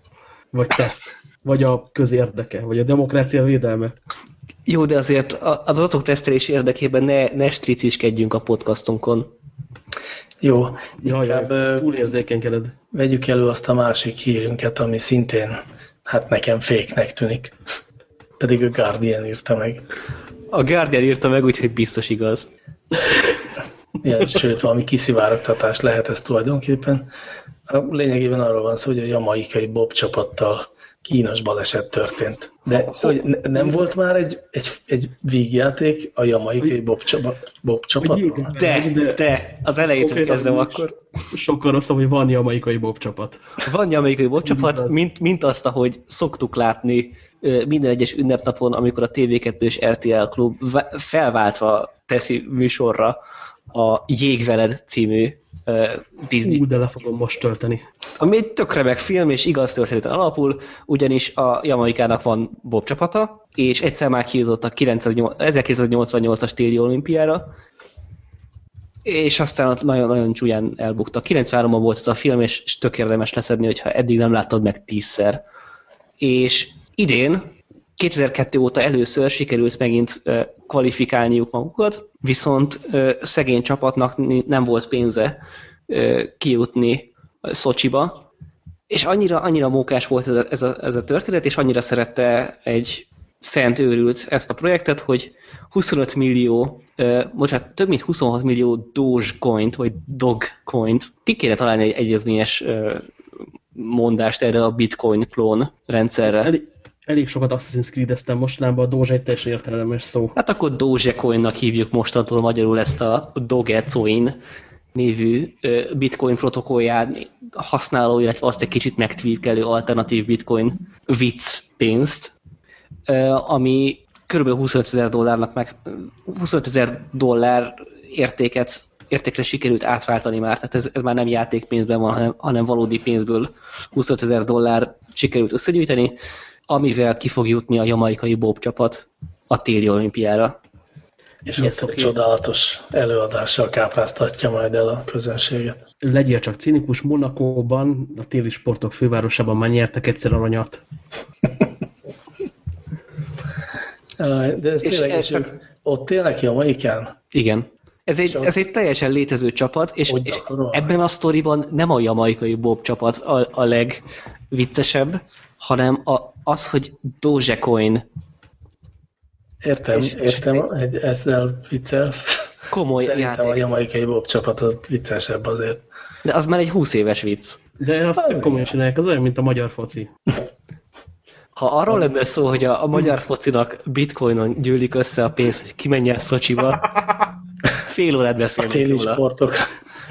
Vagy teszt. Vagy a közérdeke. Vagy a demokrácia védelme. Jó, de azért az adatok tesztelés érdekében ne, ne striciskedjünk a podcastunkon. Jó, Jaj, inkább jaj, ö, túl érzékenykeded. vegyük elő azt a másik hírünket, ami szintén, hát nekem féknek tűnik. Pedig a Guardian írta meg. A Guardian írta meg, úgyhogy biztos igaz. Ilyen, sőt, valami kiszivárogtatás lehet ez tulajdonképpen. A lényegében arról van szó, hogy a jamaikai Bob csapattal kínos baleset történt. De hogy ne- nem volt már egy, egy, egy vígjáték a jamaikai Bob, csapatról? De, De- de, az elejétől Oké, kezdem akkor. Sokkal rosszabb, hogy van jamaikai bob csapat. Van amerikai bob csapat, mint, mint azt, ahogy szoktuk látni minden egyes ünnepnapon, amikor a TV2 és RTL klub felváltva teszi műsorra a Jégveled című Disney Ú, de le fogom most tölteni. Ami egy tök remek film, és igaz történeten alapul, ugyanis a Jamaikának van Bob csapata, és egyszer már kijutottak 1988-as téli olimpiára, és aztán ott nagyon-nagyon csúlyán elbuktak. 93-ban volt ez a film, és, és tök érdemes leszedni, hogyha eddig nem láttad meg tízszer. És idén, 2002 óta először sikerült megint kvalifikálniuk magukat, viszont szegény csapatnak nem volt pénze kijutni Szocsiba, és annyira, annyira mókás volt ez a, ez, a, ez a történet, és annyira szerette egy szent őrült ezt a projektet, hogy 25 millió, uh, bocsánat, több mint 26 millió Dogecoint, vagy Dogcoint, ki kéne találni egy egyezményes uh, mondást erre a Bitcoin klón rendszerre. Elég, elég sokat Assassin's Creed-eztem mostanában, a Doge egy teljesen értelemes szó. Hát akkor Dogecoinnak hívjuk mostantól magyarul ezt a Dogecoin névű bitcoin protokollját használó, illetve azt egy kicsit megtweakelő alternatív bitcoin vicc pénzt, ami kb. 25 ezer dollárnak meg 25 ezer dollár értéket értékre sikerült átváltani már, tehát ez, ez már nem játékpénzben van, hanem, hanem valódi pénzből 25 ezer dollár sikerült összegyűjteni, amivel ki fog jutni a jamaikai Bob csapat a téli olimpiára. És ott egy csodálatos előadással kápráztatja majd el a közönséget. Legyél csak cinikus, Monakóban, a téli sportok fővárosában már nyertek egyszer aranyat. De ez tényleg, és ez ott tényleg jamaikán? Igen. Ez egy, ez egy teljesen létező csapat, és, és ebben a sztoriban nem a jamaikai Bob csapat a, a legviccesebb, hanem a, az, hogy Dogecoin Értem, és, értem, egy, ezzel viccelsz. Komoly Szerintem játék. a jamaikai bob csapat viccesebb azért. De az már egy 20 éves vicc. De azt tök komolyan csinálják, az olyan, mint a magyar foci. Ha arról lenne szó, hogy a, a magyar focinak bitcoinon gyűlik össze a pénz, hogy kimenjen Szocsiba, fél órát beszélnénk róla. sportok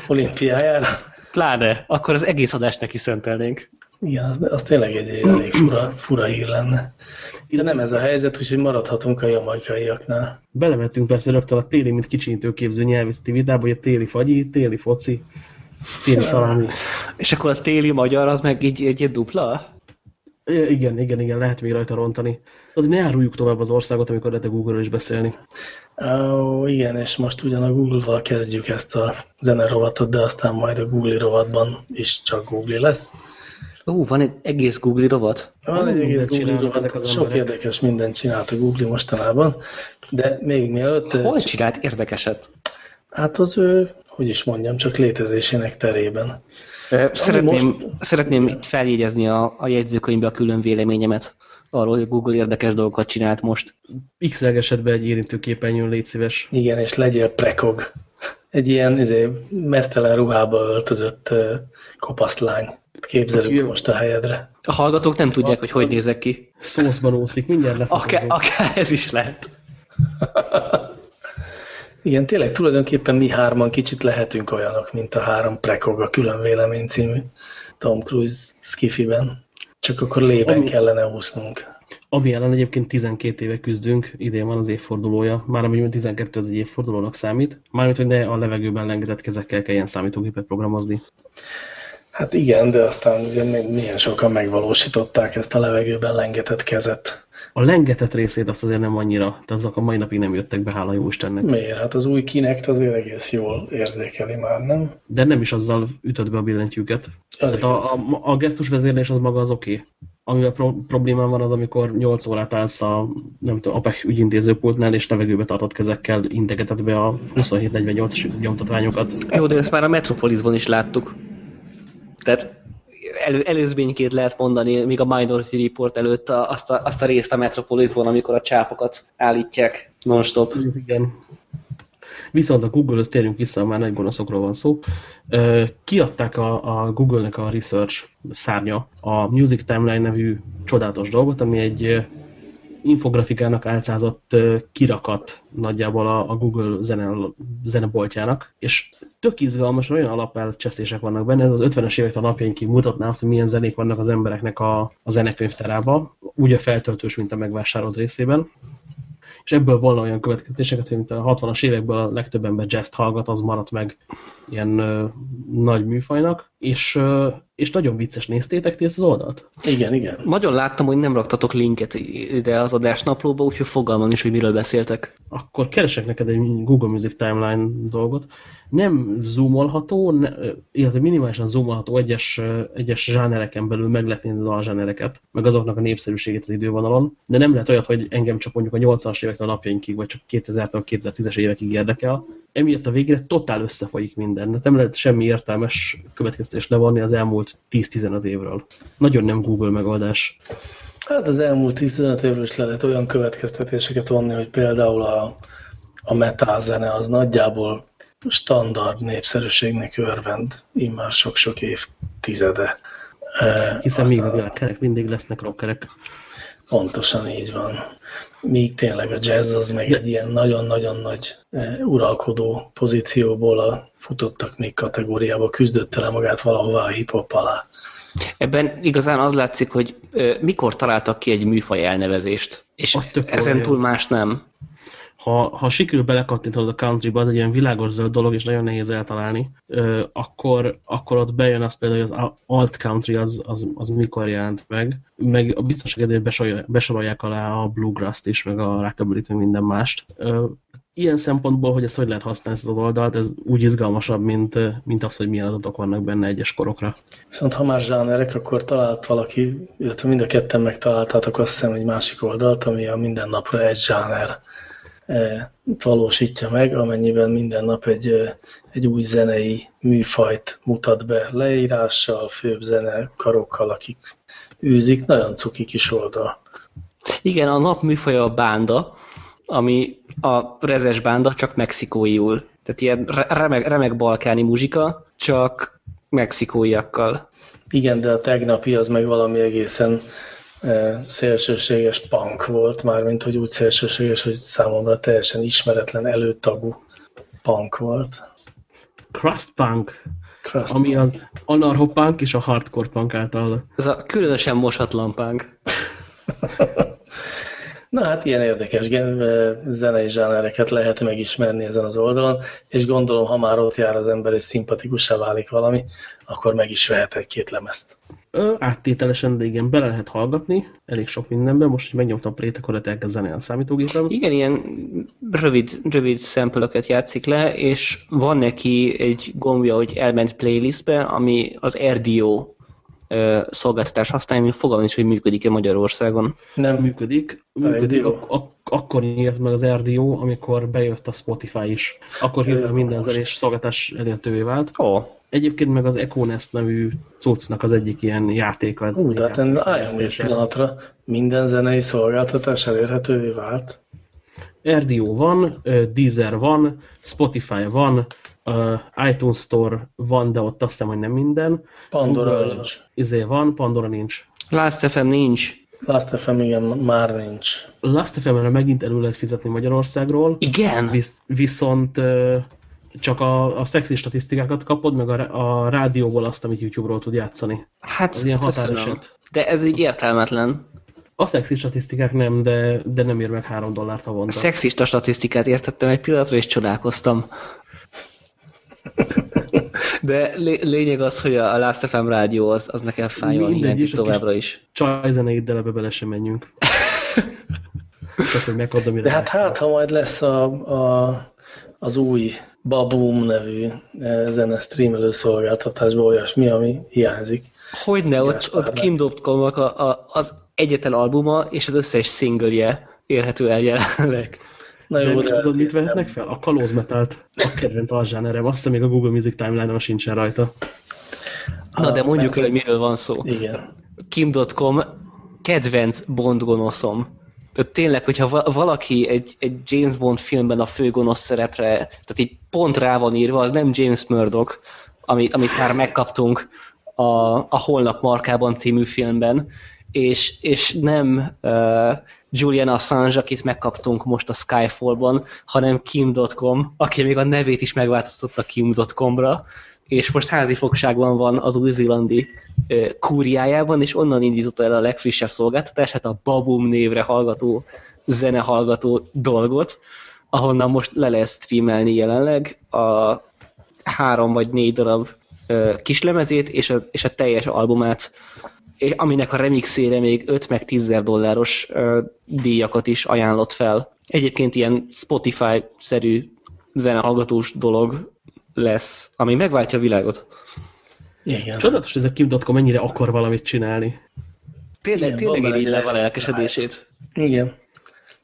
olimpiájára. Pláne, akkor az egész adást neki szentelnénk. Igen, az, az tényleg egy elég fura, fura hír lenne. De nem ez a helyzet, úgyhogy maradhatunk a jamaikaiaknál. Belementünk persze rögtön a téli, mint kicsintő képző nyelvészeti vitába, hogy a téli fagyi, téli foci, téli szalámi. És akkor a téli magyar az meg így egy, dupla? Igen, igen, igen, lehet még rajta rontani. Azért ne áruljuk tovább az országot, amikor lehet a Google-ről is beszélni. Ó, igen, és most ugyan a Google-val kezdjük ezt a zenerovatot, de aztán majd a Google rovatban is csak Google lesz. Ó, van egy egész Google rovat? Van egy egész Google rovat, ezek az sok emberek. érdekes mindent csinált a Google mostanában, de még mielőtt... Hol csinált érdekeset? Hát az ő, hogy is mondjam, csak létezésének terében. Szeretném, most- szeretném feljegyezni a, a jegyzőkönyvbe a külön véleményemet arról, hogy Google érdekes dolgokat csinált most. x be egy érintőképernyőn, légy szíves. Igen, és legyél prekog. Egy ilyen izé, mesztelen ruhába öltözött kopasztlány. Képzelünk most a helyedre. A hallgatók nem tudják, hogy hogy nézek ki. Szószban úszik, mindjárt Akár, lefotózom. akár ez is lehet. [LAUGHS] Igen, tényleg tulajdonképpen mi hárman kicsit lehetünk olyanok, mint a három prekog a külön vélemény című Tom Cruise skifiben. Csak akkor lében Ami- kellene úsznunk. Ami ellen egyébként 12 éve küzdünk, idén van az évfordulója, már amennyiben 12 az egy évfordulónak számít, mármint, hogy ne a levegőben lengetett kezekkel kelljen számítógépet programozni. Hát igen, de aztán ugye mi- milyen sokan megvalósították ezt a levegőben lengetett kezet. A lengetett részét azt azért nem annyira, tehát azok a mai napig nem jöttek be, hála jó Istennek. Miért? Hát az új Kinect azért egész jól érzékeli már, nem? De nem is azzal ütött be a billentyűket. Az a, a, a gesztusvezérlés az maga az oké. Okay. Ami a pro problémám van az, amikor 8 órát állsz a nem tudom, APEC ügyintézőpultnál, és levegőbe tartott kezekkel integeted be a 27-48-as nyomtatványokat. Jó, de ezt már a Metropolisban is láttuk. Tehát elő, előzményként lehet mondani, még a Minority Report előtt a, azt, a, azt a részt a Metropolisban, amikor a csápokat állítják non-stop. Igen. Viszont a Google-höz térjünk vissza, már nagy gonoszokról van szó. Kiadták a, a Google-nek a research szárnya a Music Timeline nevű csodálatos dolgot, ami egy infografikának álcázott kirakat nagyjából a, Google zene, zeneboltjának, és tök izgalmas, olyan alapelcseszések vannak benne, ez az 50-es évektől a napjainkig mutatná azt, hogy milyen zenék vannak az embereknek a, a zenekönyvtárában, úgy a feltöltős, mint a megvásárolt részében. És ebből volna olyan következtéseket, hogy mint a 60-as évekből a legtöbb ember jazz hallgat, az maradt meg ilyen ö, nagy műfajnak, és, és nagyon vicces néztétek ti ezt az oldalt? Igen, igen. Nagyon láttam, hogy nem raktatok linket ide az adásnaplóba, úgyhogy fogalmam is, hogy miről beszéltek. Akkor keresek neked egy Google Music Timeline dolgot. Nem zoomolható, ne, illetve minimálisan zoomolható egyes, egyes zsánereken belül meg lehet nézni az zsánereket, meg azoknak a népszerűségét az idővonalon, de nem lehet olyat, hogy engem csak mondjuk a 80-as évektől a napjainkig, vagy csak 2000-től 2010-es évekig érdekel. Emiatt a végre totál összefolyik minden. Tehát nem lehet semmi értelmes következtetést levonni az elmúlt 10-15 évről. Nagyon nem Google megoldás. Hát az elmúlt 15 évről is lehet olyan következtetéseket vonni, hogy például a, a metal zene az nagyjából standard népszerűségnek örvend immár sok-sok évtizede. Hiszen Aztán... a kerek mindig lesznek rockerek. Pontosan így van. Míg tényleg a jazz az meg egy ilyen nagyon-nagyon nagy uralkodó pozícióból a futottak még kategóriába küzdötte le magát valahová a hip-hop alá. Ebben igazán az látszik, hogy mikor találtak ki egy műfaj elnevezést, és ezen túl más nem ha, ha sikerül belekattintod a countryba, az egy ilyen világos zöld dolog, és nagyon nehéz eltalálni, akkor, akkor ott bejön az például, hogy az alt country az, az, az mikor jelent meg, meg a biztonságedért besorolják, besorolják alá a bluegrass-t is, meg a rockabilly meg minden mást. Ö, ilyen szempontból, hogy ezt hogy lehet használni ezt az oldalt, ez úgy izgalmasabb, mint, mint az, hogy milyen adatok vannak benne egyes korokra. Viszont ha más zsánerek, akkor talált valaki, illetve mind a ketten megtaláltátok azt hiszem egy másik oldalt, ami a mindennapra egy zsáner valósítja meg, amennyiben minden nap egy, e, egy új zenei műfajt mutat be leírással, főbb zene karokkal, akik űzik. Nagyon cuki kis oldal. Igen, a nap műfaja a bánda, ami a rezes bánda, csak mexikóiul. Tehát ilyen remek, remek balkáni muzsika, csak mexikóiakkal. Igen, de a tegnapi az meg valami egészen szélsőséges punk volt, mármint hogy úgy szélsőséges, hogy számomra teljesen ismeretlen előtagú punk volt. Crust punk, Crust ami punk. az anarcho-punk és a hardcore punk által. Ez a különösen mosatlan punk. [LAUGHS] Na hát ilyen érdekes zenei zsánereket lehet megismerni ezen az oldalon, és gondolom, ha már ott jár az ember és szimpatikussá válik valami, akkor meg is vehet egy-két lemezt. Ö, áttételesen, de igen, bele lehet hallgatni, elég sok mindenben. Most, hogy megnyomtam a akkor lehet elkezd zenélni a számítógépem. Igen, ilyen rövid, rövid szempelöket játszik le, és van neki egy gombja, hogy elment playlistbe, ami az RDO szolgáltatás használja, ami fogalmam is, hogy működik-e Magyarországon. Nem működik. Működik, ak ak akkor nyílt meg az RDO, amikor bejött a Spotify is. Akkor hirtelen minden zenés szolgáltatás elérhetővé vált. Oh. Egyébként meg az Econest nevű cuccnak az egyik ilyen játéka. Ú, de hát álljam pillanatra, minden zenei szolgáltatás elérhetővé vált. RDO van, Deezer van, Spotify van, uh, iTunes Store van, de ott azt hiszem, hogy nem minden. Pandora Google, nincs. Izé van, Pandora nincs. Last.fm nincs. Last.fm igen, már nincs. Last.fm-re megint elő lehet fizetni Magyarországról. Igen? Visz, viszont uh, csak a, a szexi statisztikákat kapod, meg a, a rádióból azt, amit YouTube-ról tud játszani. Hát, ez ilyen határeset. De ez így értelmetlen. A szexi statisztikák nem, de, de nem ér meg három dollárt havonta. A szexista statisztikát értettem egy pillanatra, és csodálkoztam. De lényeg az, hogy a Last FM rádió az, az nekem fájó, hiányzik továbbra is. Csajzeneit, de bele sem menjünk. Csak, hogy megadom, De hát hát, ha majd lesz a, a, az új Baboom nevű e, zene streamelő szolgáltatásban olyasmi, ami hiányzik. Hogyne, ott, ott Kim dobcom a, a, az egyetlen albuma és az összes singleje érhető el jelenleg. Na jó, de tudod, mit vehetnek fel? A kalózmetalt, a kedvenc alzsánerem, azt még a Google Music Timeline-on sincsen rajta. Na, de mondjuk el, hogy miről van szó. Igen. Kim.com kedvenc Bond gonoszom. Tehát tényleg, hogyha valaki egy, egy James Bond filmben a főgonosz szerepre, tehát így pont rá van írva, az nem James Murdoch, amit, amit már megkaptunk a, a Holnap markában című filmben, és, és nem uh, Julian Assange, akit megkaptunk most a Skyfall-ban, hanem Kim.com, aki még a nevét is megváltoztatta Kim.com-ra, és most házi fogságban van az új-zélandi uh, kúriájában, és onnan indította el a legfrissebb szolgáltatását, a Babum névre hallgató, zenehallgató dolgot, ahonnan most le lehet streamelni jelenleg a három vagy négy darab uh, kislemezét, és a, és a teljes albumát és aminek a remixére még 5 meg 10 dolláros uh, díjakat is ajánlott fel. Egyébként ilyen Spotify-szerű zenehallgatós dolog lesz, ami megváltja a világot. Igen. Csodatos, ez a Kim.com mennyire akar valamit csinálni. Tényleg, Igen, tényleg így le a lelkesedését. Igen.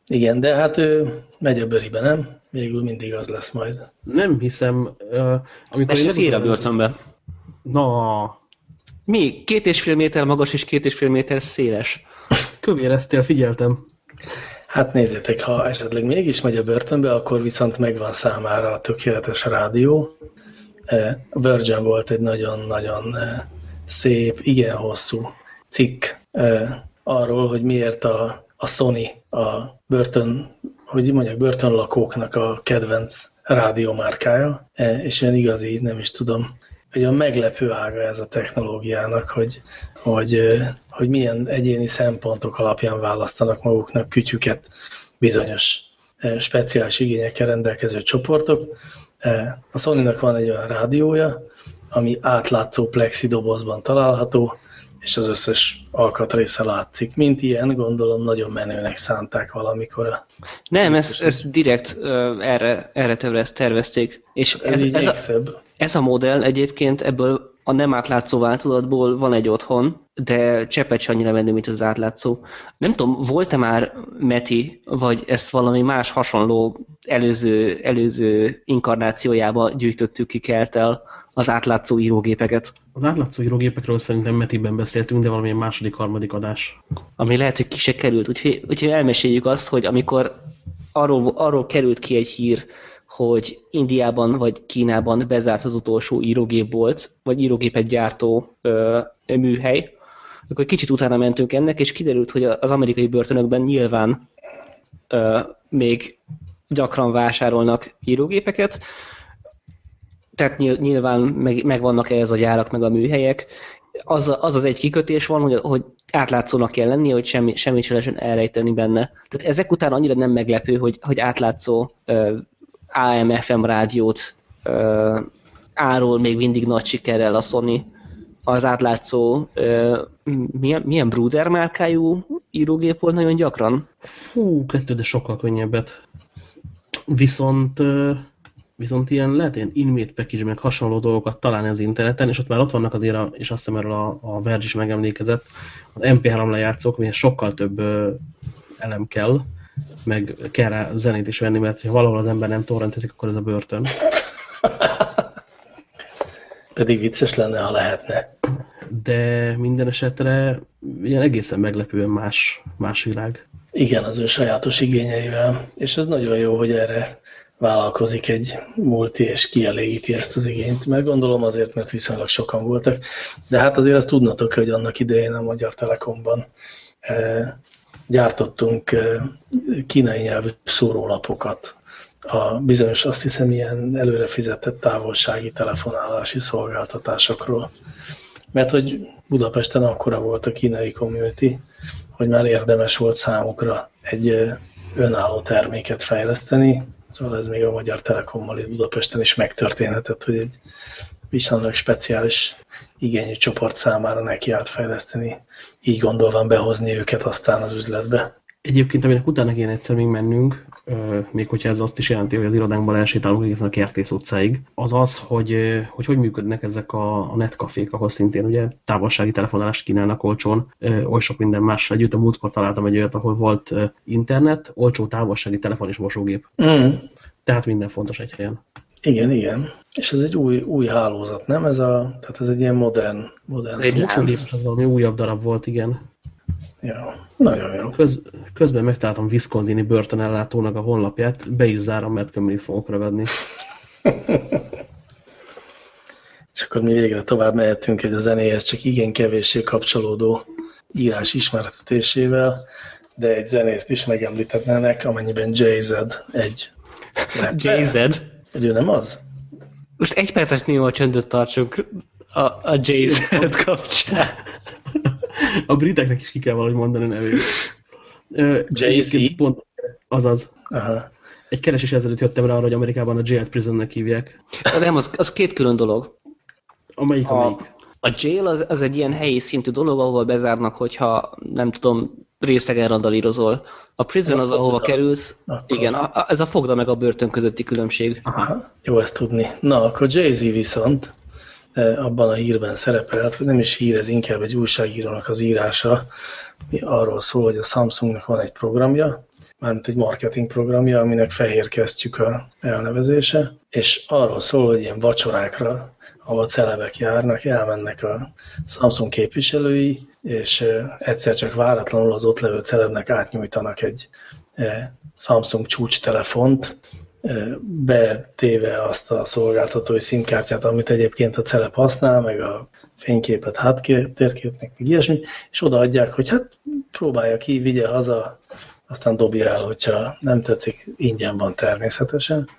Igen, de hát ő megy a bőribe, nem? Végül mindig az lesz majd. Nem hiszem. Uh, amikor Ez fér a börtönbe. Na, mi? Két és fél méter magas és két és fél méter széles. Kövéreztél, figyeltem. Hát nézzétek, ha esetleg mégis megy a börtönbe, akkor viszont megvan számára a tökéletes rádió. A Virgin volt egy nagyon-nagyon szép, igen hosszú cikk arról, hogy miért a, a Sony a börtön, hogy mondják, börtönlakóknak a kedvenc rádiómárkája, és olyan igazi, nem is tudom, egy olyan meglepő ága ez a technológiának, hogy, hogy, hogy milyen egyéni szempontok alapján választanak maguknak kütyüket bizonyos speciális igényekkel rendelkező csoportok. A sony van egy olyan rádiója, ami átlátszó plexi dobozban található, és az összes alkatrésze látszik. Mint ilyen, gondolom, nagyon menőnek szánták valamikor. A Nem, ezt, ezt direkt uh, erre, erre tervezték. És ez, ez, ez, a, ez a modell egyébként ebből a nem átlátszó változatból van egy otthon, de cseppet sem annyira menő, mint az átlátszó. Nem tudom, volt-e már Meti, vagy ezt valami más hasonló előző, előző inkarnációjába gyűjtöttük ki Keltel, az átlátszó írógépeket. Az átlátszó írógépekről szerintem Metiben beszéltünk, de valamilyen második, harmadik adás. Ami lehet, hogy ki se került. Úgyhogy, úgyhogy elmeséljük azt, hogy amikor arról, arról került ki egy hír, hogy Indiában vagy Kínában bezárt az utolsó írógépbolt, vagy írógépet gyártó ö, műhely, akkor kicsit utána mentünk ennek, és kiderült, hogy az amerikai börtönökben nyilván ö, még gyakran vásárolnak írógépeket, tehát nyilván meg, megvannak ehhez a gyárak, meg a műhelyek. Az, az az egy kikötés van, hogy, hogy átlátszónak kell lenni, hogy semmi, semmit sem lehessen elrejteni benne. Tehát ezek után annyira nem meglepő, hogy, hogy átlátszó uh, AM-FM rádiót uh, árul még mindig nagy sikerrel a Sony. Az átlátszó uh, milyen, milyen Bruder márkájú írógép volt nagyon gyakran? Hú, kettő, de sokkal könnyebbet. Viszont viszont ilyen lehet ilyen inmate package, meg hasonló dolgokat találni az interneten, és ott már ott vannak azért, a, és azt hiszem erről a, a Verge is megemlékezett, az MP3 lejátszók, mihez sokkal több ö, elem kell, meg kell rá zenét is venni, mert ha valahol az ember nem torrentezik, akkor ez a börtön. [LAUGHS] Pedig vicces lenne, ha lehetne. De minden esetre ilyen egészen meglepően más, más világ. Igen, az ő sajátos igényeivel. És ez nagyon jó, hogy erre vállalkozik egy multi, és kielégíti ezt az igényt. Mert gondolom azért, mert viszonylag sokan voltak. De hát azért azt tudnatok, hogy annak idején a Magyar Telekomban e, gyártottunk kínai nyelvű szórólapokat a bizonyos, azt hiszem, ilyen előre fizetett távolsági telefonálási szolgáltatásokról. Mert hogy Budapesten akkora volt a kínai community, hogy már érdemes volt számukra egy önálló terméket fejleszteni, Szóval ez még a Magyar Telekommal itt Budapesten is megtörténhetett, hogy egy viszonylag speciális igényű csoport számára neki átfejleszteni, így gondolva behozni őket aztán az üzletbe. Egyébként, aminek utána kéne egyszer még mennünk, még hogyha ez azt is jelenti, hogy az irodánkban elsétálunk egészen a Kertész utcáig, az az, hogy hogy, hogy működnek ezek a, a netkafék, ahol szintén ugye távolsági telefonálást kínálnak olcsón, oly sok minden más együtt. A múltkor találtam egy olyat, ahol volt internet, olcsó távolsági telefon és mosógép. Mm. Tehát minden fontos egy helyen. Igen, igen. És ez egy új, új hálózat, nem? Ez a, tehát ez egy ilyen modern, modern. Ez egy mosógép, az valami újabb darab volt, igen. Ja, nagyon jó. Köz, közben megtaláltam Wisconsini börtönellátónak a honlapját, be is zárom, mert kömöri fogok ragadni. És akkor mi végre tovább mehetünk egy a zenéhez, csak igen kevéssé kapcsolódó írás ismertetésével, de egy zenészt is megemlítetnének, amennyiben Jay-Z egy [LAUGHS] Jay-Z? Egy ő nem az? Most egy perces néma csöndöt tartsunk a, a Jay-Z kapcsán. A briteknek is ki kell valahogy mondani nevét. Jay-Z? Pont, azaz. Aha. Egy keresés ezelőtt jöttem rá arra, hogy Amerikában a jail prisonnek hívják. Nem, az, az két külön dolog. Amelyik, a, amelyik? A jail az, az egy ilyen helyi szintű dolog, ahol bezárnak, hogyha nem tudom, részegen randalírozol. A prison az, ahova kerülsz, akkor... igen, a, ez a fogda meg a börtön közötti különbség. Aha, jó ezt tudni. Na, akkor Jay-Z viszont abban a hírben szerepelt, vagy nem is hír, ez inkább egy újságírónak az írása, mi arról szól, hogy a Samsungnak van egy programja, mármint egy marketing programja, aminek fehér kesztyűk a elnevezése, és arról szól, hogy ilyen vacsorákra, ahol celebek járnak, elmennek a Samsung képviselői, és egyszer csak váratlanul az ott levő celebnek átnyújtanak egy Samsung csúcstelefont, betéve azt a szolgáltatói színkártyát, amit egyébként a celep használ, meg a fényképet, hát háttérképnek, meg ilyesmi, és odaadják, hogy hát próbálja ki, vigye haza aztán dobja el, hogyha nem tetszik, ingyen van természetesen.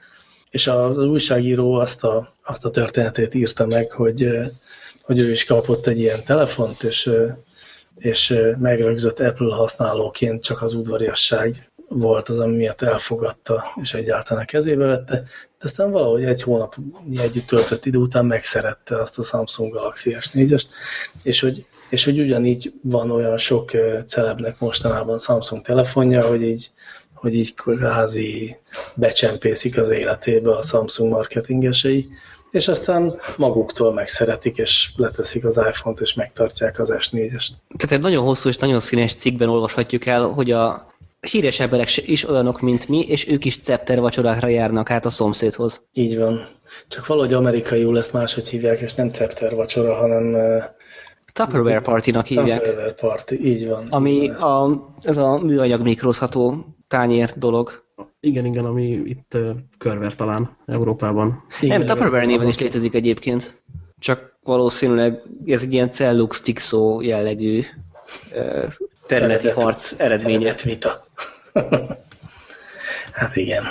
És az újságíró azt a, azt a történetét írta meg, hogy, hogy ő is kapott egy ilyen telefont, és, és megrögzött Apple használóként csak az udvariasság volt az, ami miatt elfogadta, és egyáltalán a kezébe vette. De aztán valahogy egy hónap együtt töltött idő után megszerette azt a Samsung Galaxy S4-est, és hogy és hogy ugyanígy van olyan sok celebnek mostanában Samsung telefonja, hogy így, hogy így kvázi becsempészik az életébe a Samsung marketingesei, és aztán maguktól megszeretik, és leteszik az iPhone-t, és megtartják az S4-est. Tehát egy nagyon hosszú és nagyon színes cikkben olvashatjuk el, hogy a híres emberek is olyanok, mint mi, és ők is cepter vacsorákra járnak át a szomszédhoz. Így van. Csak valahogy amerikaiul ezt máshogy hívják, és nem cepter vacsora, hanem Tupperware Party-nak hívják. Tupperware Party, így van. Ami a, ez a műanyag mikrózható tányér dolog. Igen, igen, ami itt uh, körver talán Európában. Igen, Nem, Tupperware néven is létezik egyébként. Csak valószínűleg ez egy ilyen cellux tixó jellegű uh, területi eredet, harc eredménye. Eredet vita. [LAUGHS] hát igen.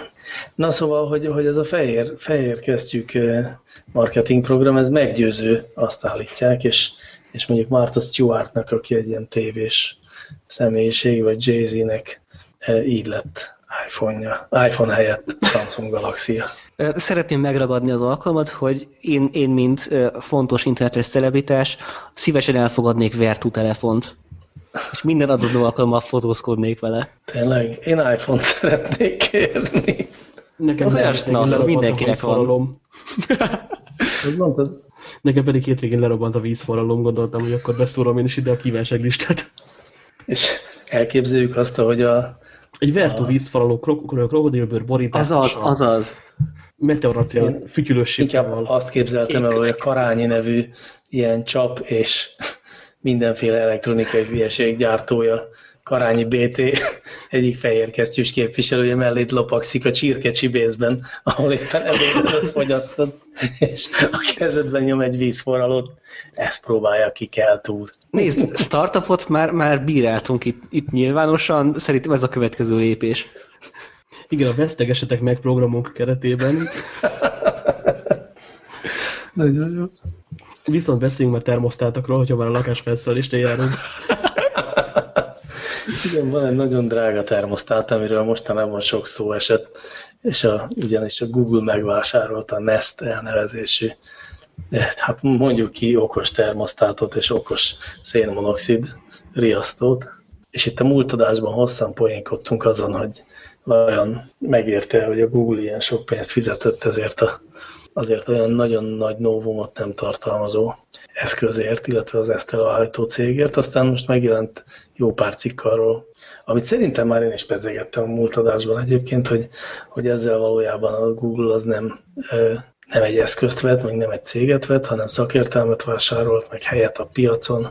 Na szóval, hogy, hogy ez a fehér, fehér kesztyűk marketingprogram, ez meggyőző, azt állítják, és és mondjuk Martha Stewartnak, aki egy ilyen tévés személyiség, vagy Jay-Z-nek e, így lett iPhone-ja, iPhone helyett Samsung Galaxy Szeretném megragadni az alkalmat, hogy én, én mint fontos internetes celebritás, szívesen elfogadnék Vertu telefont. És minden adott alkalommal fotózkodnék vele. Tényleg? Én iPhone-t szeretnék kérni. Nekem az első az mindenkinek van. Hogy mondtad? Nekem pedig hétvégén lerobbant a vízforralom, gondoltam, hogy akkor beszúrom én is ide a kívánságlistát. És elképzeljük azt, hogy a... Egy vertó a... vízforraló krokodilbőr borítás. Azaz, azaz. Meteoracia fütyülősségával. azt képzeltem el, hogy a Karányi nevű ilyen csap és [LAUGHS] mindenféle elektronikai hülyeség gyártója Karányi BT [LAUGHS] egyik fehér kesztyűs képviselője mellét lopakszik a csirke csibészben, ahol éppen előtt fogyasztod, és a kezedben nyom egy vízforralót, ezt próbálja ki kell túl. Nézd, startupot már, már bíráltunk itt, itt nyilvánosan, szerintem ez a következő lépés. Igen, a vesztegesetek meg programunk keretében. [LAUGHS] Nagyon jó. Viszont beszéljünk már termosztátokról, hogyha már a lakásfelszerelést járunk. [LAUGHS] Igen, van egy nagyon drága termosztát, amiről mostanában sok szó esett, és a, ugyanis a Google megvásárolta a Nest elnevezésű, hát mondjuk ki okos termosztátot és okos szénmonoxid riasztót, és itt a múlt adásban hosszan poénkodtunk azon, hogy vajon megérte, hogy a Google ilyen sok pénzt fizetett ezért a azért olyan nagyon nagy novumot nem tartalmazó eszközért, illetve az ezt elhajtó cégért. Aztán most megjelent jó pár cikk arról, amit szerintem már én is pedzegettem a múlt adásban egyébként, hogy, hogy ezzel valójában a Google az nem, nem egy eszközt vett, meg nem egy céget vett, hanem szakértelmet vásárolt, meg helyet a piacon,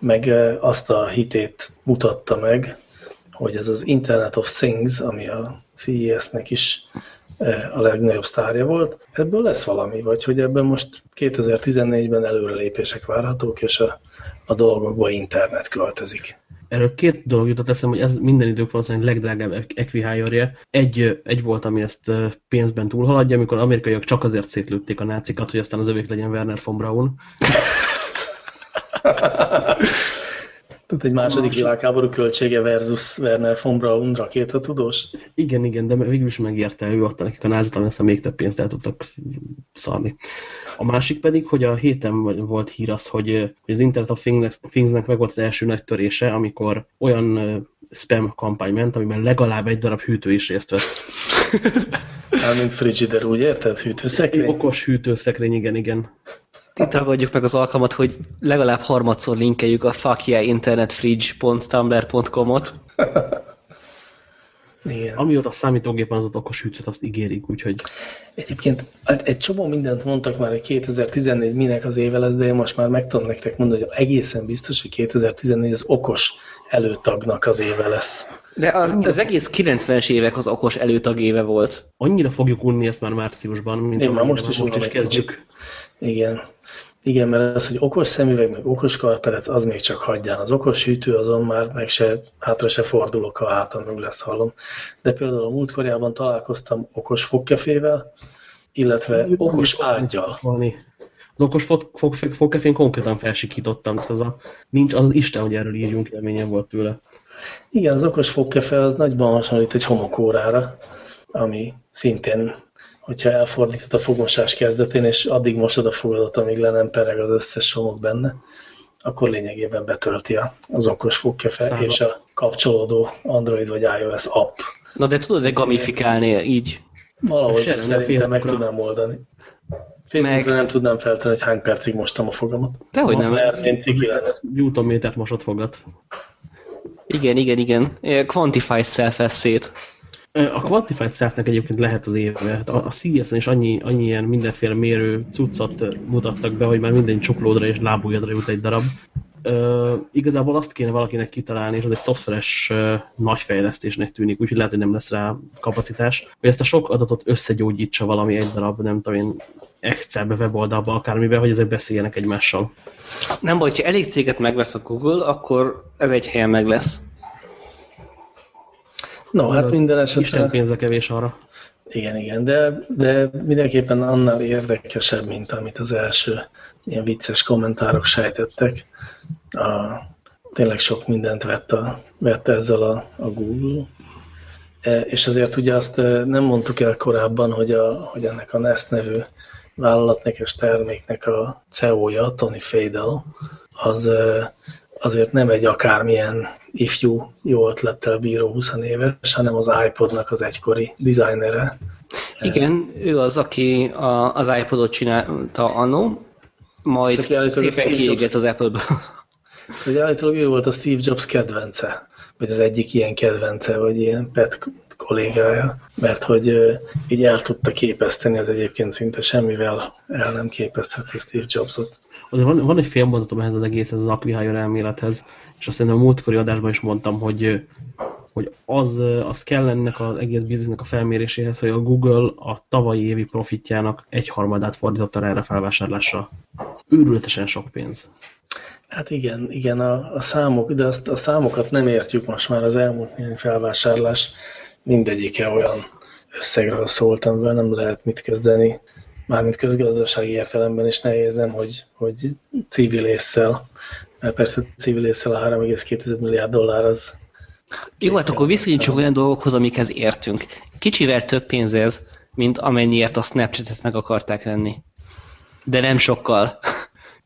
meg azt a hitét mutatta meg, hogy ez az Internet of Things, ami a CES-nek is eh, a legnagyobb sztárja volt, ebből lesz valami, vagy hogy ebben most 2014-ben előrelépések várhatók, és a, a dolgokba internet költözik. Erről két dolog jutott eszem, hogy ez minden idők valószínűleg legdrágább equihire -je. Egy, egy volt, ami ezt pénzben túlhaladja, amikor amerikaiak csak azért szétlőtték a nácikat, hogy aztán az övék legyen Werner von Braun. [LAUGHS] Tehát egy második világháború költsége versus Werner von Braun tudós. Igen, igen, de végül is megérte, ő adta nekik a názit, ami aztán még több pénzt el tudtak szarni. A másik pedig, hogy a héten volt hír az, hogy az Internet of Thingsnek meg volt az első nagy törése, amikor olyan spam kampány ment, amiben legalább egy darab hűtő is részt vett. [LAUGHS] Hát, mint frigider, úgy érted? Hűtőszekrény? Egy okos hűtőszekrény, igen, igen itt ragadjuk meg az alkalmat, hogy legalább harmadszor linkeljük a fuckyeahinternetfridge.tumblr.com-ot. Igen. Amióta a számítógépen az ott okos hűtőt, azt ígérik, úgyhogy... Egyébként egy csomó mindent mondtak már, hogy 2014 minek az éve lesz, de én most már meg tudom nektek mondani, hogy egészen biztos, hogy 2014 az okos előtagnak az éve lesz. De az, Annyira... az egész 90-es évek az okos előtag éve volt. Annyira fogjuk unni ezt már márciusban, mint én már most is, most is kezdjük. Igen. Igen, mert az, hogy okos szemüveg, meg okos karperec, az még csak hagyján. Az okos hűtő azon már meg se, hátra se fordulok, a hátam meg lesz hallom. De például a múltkorjában találkoztam okos fogkefével, illetve okos ágyjal. Az okos fogkefén konkrétan felsikítottam. Tehát az a, nincs, az, az Isten, hogy erről írjunk, élményem volt tőle. Igen, az okos fogkefe az nagyban hasonlít egy homokórára, ami szintén hogyha elfordítod a fogmosás kezdetén, és addig mosod a fogadat, amíg le nem pereg az összes homok benne, akkor lényegében betölti az okos fogkefe Szállva. és a kapcsolódó Android vagy iOS app. Na de tudod-e gamifikálni így? Valahogy szerintem meg tudnám oldani. Facebookra meg... nem tudnám feltenni, hogy hány percig mostam a fogamat. Dehogy nem. Mert Newton métert mosott fogat. Igen, igen, igen. Quantify self eszét. A Quantified Self-nek egyébként lehet az éve. A, a CES-en is annyi, annyi ilyen mindenféle mérő cuccot mutattak be, hogy már minden csuklódra és lábújadra jut egy darab. Uh, igazából azt kéne valakinek kitalálni, és az egy szoftveres uh, nagy fejlesztésnek tűnik, úgyhogy lehet, hogy nem lesz rá kapacitás, hogy ezt a sok adatot összegyógyítsa valami egy darab, nem tudom én, Excelbe, weboldalba, akármibe, hogy ezek beszéljenek egymással. Nem baj, ha elég céget megvesz a Google, akkor ez egy helyen meg lesz. No, hát minden esetben... Isten pénze kevés arra. Igen, igen, de, de mindenképpen annál érdekesebb, mint amit az első ilyen vicces kommentárok sejtettek. A, tényleg sok mindent vett, a, vett ezzel a, a Google. E, és azért ugye azt e, nem mondtuk el korábban, hogy, a, hogy ennek a Nest nevű vállalatnak és terméknek a CEO-ja, Tony Fadel, az e, azért nem egy akármilyen ifjú, jó ötlettel bíró 20 éves, hanem az iPodnak az egykori designere. Igen, ő az, aki a, az iPodot csinálta annó, majd szépen kiégett az Apple-ből. Hogy állítólag ő volt a Steve Jobs kedvence, vagy az egyik ilyen kedvence, vagy ilyen pet kollégája, mert hogy így el tudta képeszteni az egyébként szinte semmivel el nem képezhető Steve Jobsot. Azért van, van egy fél mondatom ehhez az egész, ez az Acquihire elmélethez, és azt szerintem a múltkori adásban is mondtam, hogy, hogy az, az kell ennek az egész biznisznek a felméréséhez, hogy a Google a tavalyi évi profitjának egyharmadát fordította erre a felvásárlásra. Őrületesen sok pénz. Hát igen, igen a, a számok, de azt, a számokat nem értjük most már az elmúlt néhány felvásárlás mindegyike olyan összegről szólt, amivel nem lehet mit kezdeni. Mármint közgazdasági értelemben is nehéz, nem, hogy, hogy civil észsel, mert persze civil észsel a 3,2 milliárd dollár az... Jó, hát akkor viszonyítsuk olyan dolgokhoz, amikhez értünk. Kicsivel több pénz ez, mint amennyiért a Snapchat-et meg akarták venni. De nem sokkal.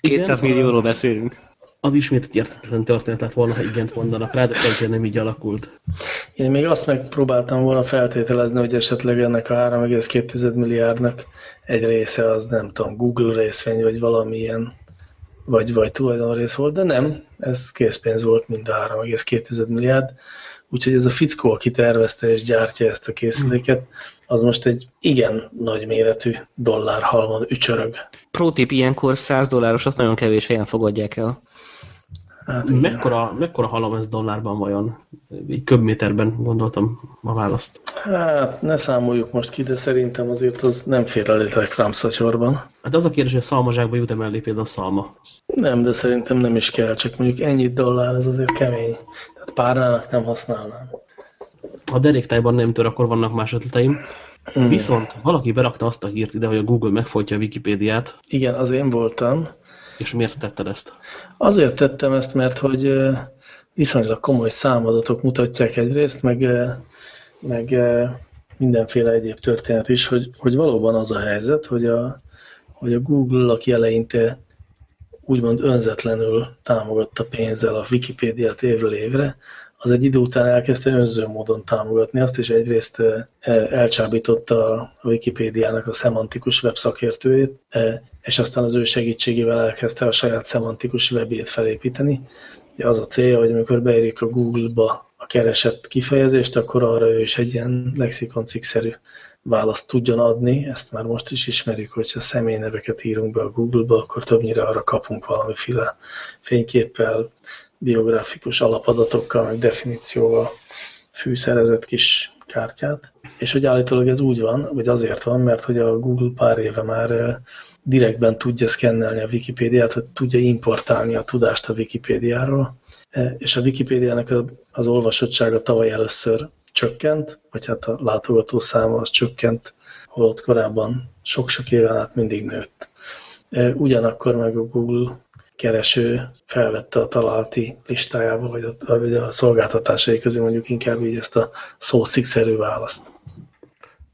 200 Igen, millióról beszélünk az ismét egy értetlen történet lett volna, ha igent mondanak rá, de egyébként nem így alakult. Én még azt megpróbáltam volna feltételezni, hogy esetleg ennek a 3,2 milliárdnak egy része az nem tudom, Google részvény, vagy valamilyen, vagy, vagy tulajdonrész volt, de nem, ez készpénz volt mind a 3,2 milliárd, úgyhogy ez a fickó, aki tervezte és gyártja ezt a készüléket, az most egy igen nagy méretű dollárhalmon ücsörög. Pro ilyenkor 100 dolláros, azt nagyon kevés helyen fogadják el. Hát, mekkora, mekkora halom ez dollárban vajon? Egy köbméterben gondoltam a választ. Hát ne számoljuk most ki, de szerintem azért az nem fér el egy reklámszatyorban. Hát az a kérdés, hogy a szalmazsákba jut-e mellé például a szalma? Nem, de szerintem nem is kell, csak mondjuk ennyi dollár, ez azért kemény. Tehát párnának nem használnám. Ha deréktájban nem tör, akkor vannak más ötleteim. Hmm. Viszont valaki berakta azt a hírt ide, hogy a Google megfolytja a Wikipédiát. Igen, az én voltam. És miért tetted ezt? Azért tettem ezt, mert hogy viszonylag komoly számadatok mutatják egyrészt, meg, meg mindenféle egyéb történet is, hogy, hogy valóban az a helyzet, hogy a, hogy a Google, aki eleinte úgymond önzetlenül támogatta pénzzel a Wikipédiát évről évre, az egy idő után elkezdte önző módon támogatni azt, és egyrészt e, elcsábította a Wikipédiának a szemantikus webszakértőjét, e, és aztán az ő segítségével elkezdte a saját szemantikus webjét felépíteni. Az a célja, hogy amikor beírjuk a Google-ba a keresett kifejezést, akkor arra ő is egy ilyen lexikoncikszerű választ tudjon adni. Ezt már most is ismerjük, hogyha személyneveket írunk be a Google-ba, akkor többnyire arra kapunk valamiféle fényképpel, biográfikus alapadatokkal, meg definícióval fűszerezett kis kártyát. És hogy állítólag ez úgy van, vagy azért van, mert hogy a Google pár éve már direktben tudja szkennelni a Wikipédiát, hogy tudja importálni a tudást a Wikipédiáról, és a Wikipédiának az olvasottsága tavaly először csökkent, vagy hát a látogató száma az csökkent, holott korábban sok-sok éven át mindig nőtt. Ugyanakkor meg a Google kereső felvette a találati listájába, vagy a, vagy a szolgáltatásai közé mondjuk inkább így ezt a szószikszerű választ.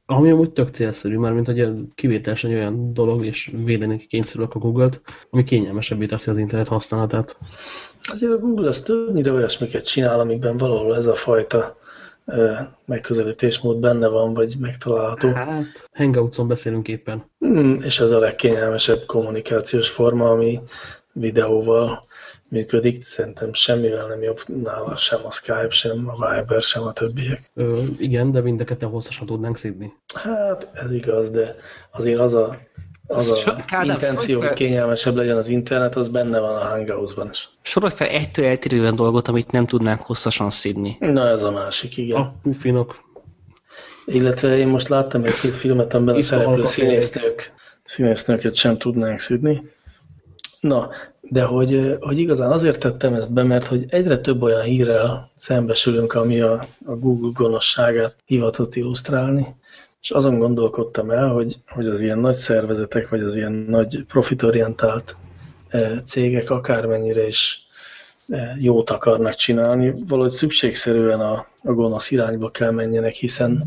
Ami amúgy tök célszerű, már mint hogy kivételesen olyan dolog, és védeni kényszerülök a Google-t, ami kényelmesebbé teszi az internet használatát. Azért a Google az többnyire olyasmiket csinál, amikben valahol ez a fajta megközelítésmód benne van, vagy megtalálható. Hát, Hangoutson beszélünk éppen. Mm, és ez a legkényelmesebb kommunikációs forma, ami videóval működik. Szerintem semmivel nem jobb nála sem a Skype, sem a Viber, sem a többiek. Ö, igen, de mindeket hosszasan tudnánk szidni. Hát, ez igaz, de azért az a az a Kádám, intenció, hogy kényelmesebb legyen az internet, az benne van a Hangouts-ban is. Sorolj fel egytől eltérően dolgot, amit nem tudnánk hosszasan szidni. Na ez a másik, igen. A pufinok. Illetve én most láttam egy-két filmet, amiben a szereplő színésznők, színésznőket sem tudnánk szidni. Na, de hogy, hogy igazán azért tettem ezt be, mert hogy egyre több olyan hírrel szembesülünk, ami a, a Google gonoszságát hivatott illusztrálni, és azon gondolkodtam el, hogy, hogy az ilyen nagy szervezetek, vagy az ilyen nagy profitorientált cégek akármennyire is jót akarnak csinálni, valahogy szükségszerűen a, a gonosz irányba kell menjenek, hiszen,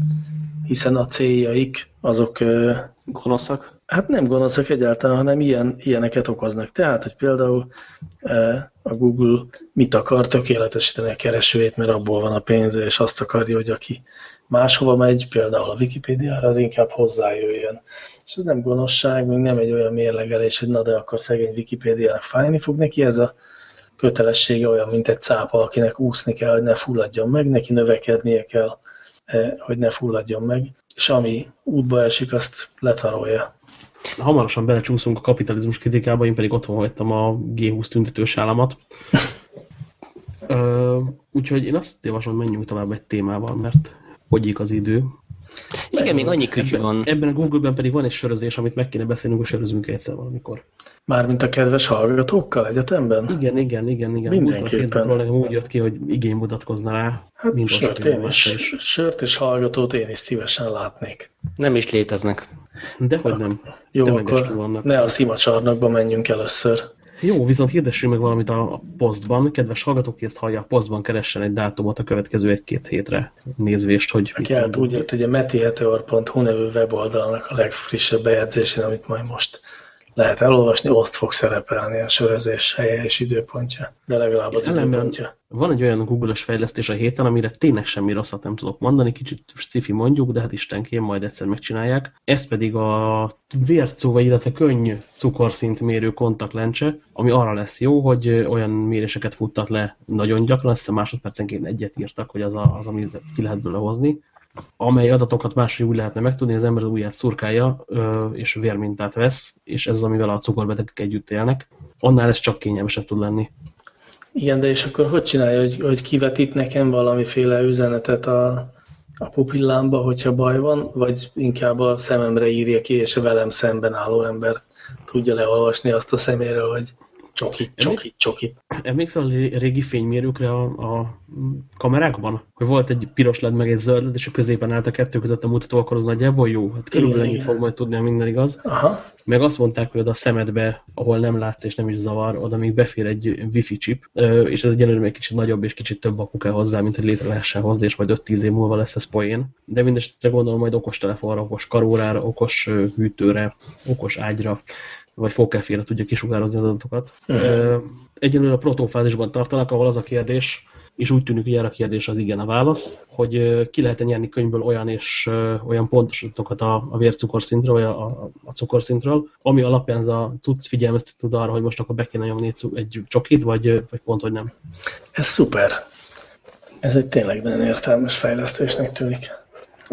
hiszen a céljaik azok gonoszak? Hát nem gonoszak egyáltalán, hanem ilyen, ilyeneket okoznak. Tehát, hogy például a Google mit akar tökéletesíteni a keresőjét, mert abból van a pénze, és azt akarja, hogy aki máshova megy, például a Wikipédiára, az inkább hozzájöjjön. És ez nem gonoszság, még nem egy olyan mérlegelés, hogy na de akkor szegény Wikipédiának fájni fog neki, ez a kötelessége olyan, mint egy cápa, akinek úszni kell, hogy ne fulladjon meg, neki növekednie kell, eh, hogy ne fulladjon meg, és ami útba esik, azt letarolja. Hamarosan belecsúszunk a kapitalizmus kritikába, én pedig otthon hagytam a G20 tüntetős államat. [LAUGHS] úgyhogy én azt javaslom, menjünk tovább egy témával, mert hogyik az idő. Igen, még annyi kütyű van. Ebben a Google-ben pedig van egy sörözés, amit meg kéne beszélnünk, a sörözünk egyszer valamikor. Mármint a kedves hallgatókkal egyetemben? Igen, igen, igen. igen. Mindenképpen. Nekem úgy jött ki, hogy igény mutatkozna rá. Hát sört, én is, is. sört és hallgatót én is szívesen látnék. Nem is léteznek. Dehogy nem. Jó, De akkor vannak. ne a szimacsarnokba menjünk először. Jó, viszont hirdessünk meg valamit a posztban. Kedves hallgatók, ezt hallja, a posztban keressen egy dátumot a következő egy-két hétre nézvést, hogy... Kell tudja, hogy a metiheteor.hu nevű weboldalnak a legfrissebb bejegyzésén, amit majd most lehet elolvasni, ott fog szerepelni a sörözés helye és időpontja, de legalább az időpontja. Van egy olyan Google-os fejlesztés a héten, amire tényleg semmi rosszat nem tudok mondani, kicsit sci mondjuk, de hát istenkém, majd egyszer megcsinálják. Ez pedig a vércóva, illetve könnyű cukorszint mérő kontaktlencse, ami arra lesz jó, hogy olyan méréseket futtat le nagyon gyakran, azt a másodpercenként egyet írtak, hogy az, a, az amit ki lehet belőle hozni amely adatokat máshogy úgy lehetne megtudni, az ember az ujját szurkálja, és vérmintát vesz, és ez az, amivel a cukorbetegek együtt élnek. Annál ez csak kényelmesebb tud lenni. Igen, de és akkor hogy csinálja, hogy, hogy kivetít nekem valamiféle üzenetet a, a pupillámba, hogyha baj van, vagy inkább a szememre írja ki, és a velem szemben álló ember tudja leolvasni azt a szeméről, hogy Csokit, csokit, csokit. Emlékszel a régi fénymérőkre a, a kamerákban? Hogy volt egy piros led, meg egy zöld led, és a középen állt a kettő között a mutató, akkor az nagyjából jó. Hát körülbelül ennyit fog majd tudni, minden igaz. Aha. Meg azt mondták, hogy oda a szemedbe, ahol nem látsz és nem is zavar, oda még befér egy wifi chip, és ez egyelőre még kicsit nagyobb és kicsit több akku kell hozzá, mint hogy létre lehessen hozni, és majd 5-10 év múlva lesz ez poén. De mindesetre gondolom majd okos telefonra, okos karórára, okos hűtőre, okos ágyra, vagy fogkefére tudja kisugározni az adatokat. Mm. Egyelőre a protófázisban tartanak, ahol az a kérdés, és úgy tűnik, hogy erre a kérdés az igen a válasz, hogy ki lehet -e nyerni könyvből olyan és olyan pontosítókat a, a vércukorszintről, vagy a, a, a cukorszintről, ami alapján ez a cucc figyelmeztet tud arra, hogy most akkor be kéne nyomni egy csokit, vagy, vagy pont, hogy nem. Ez szuper. Ez egy tényleg nagyon értelmes fejlesztésnek tűnik.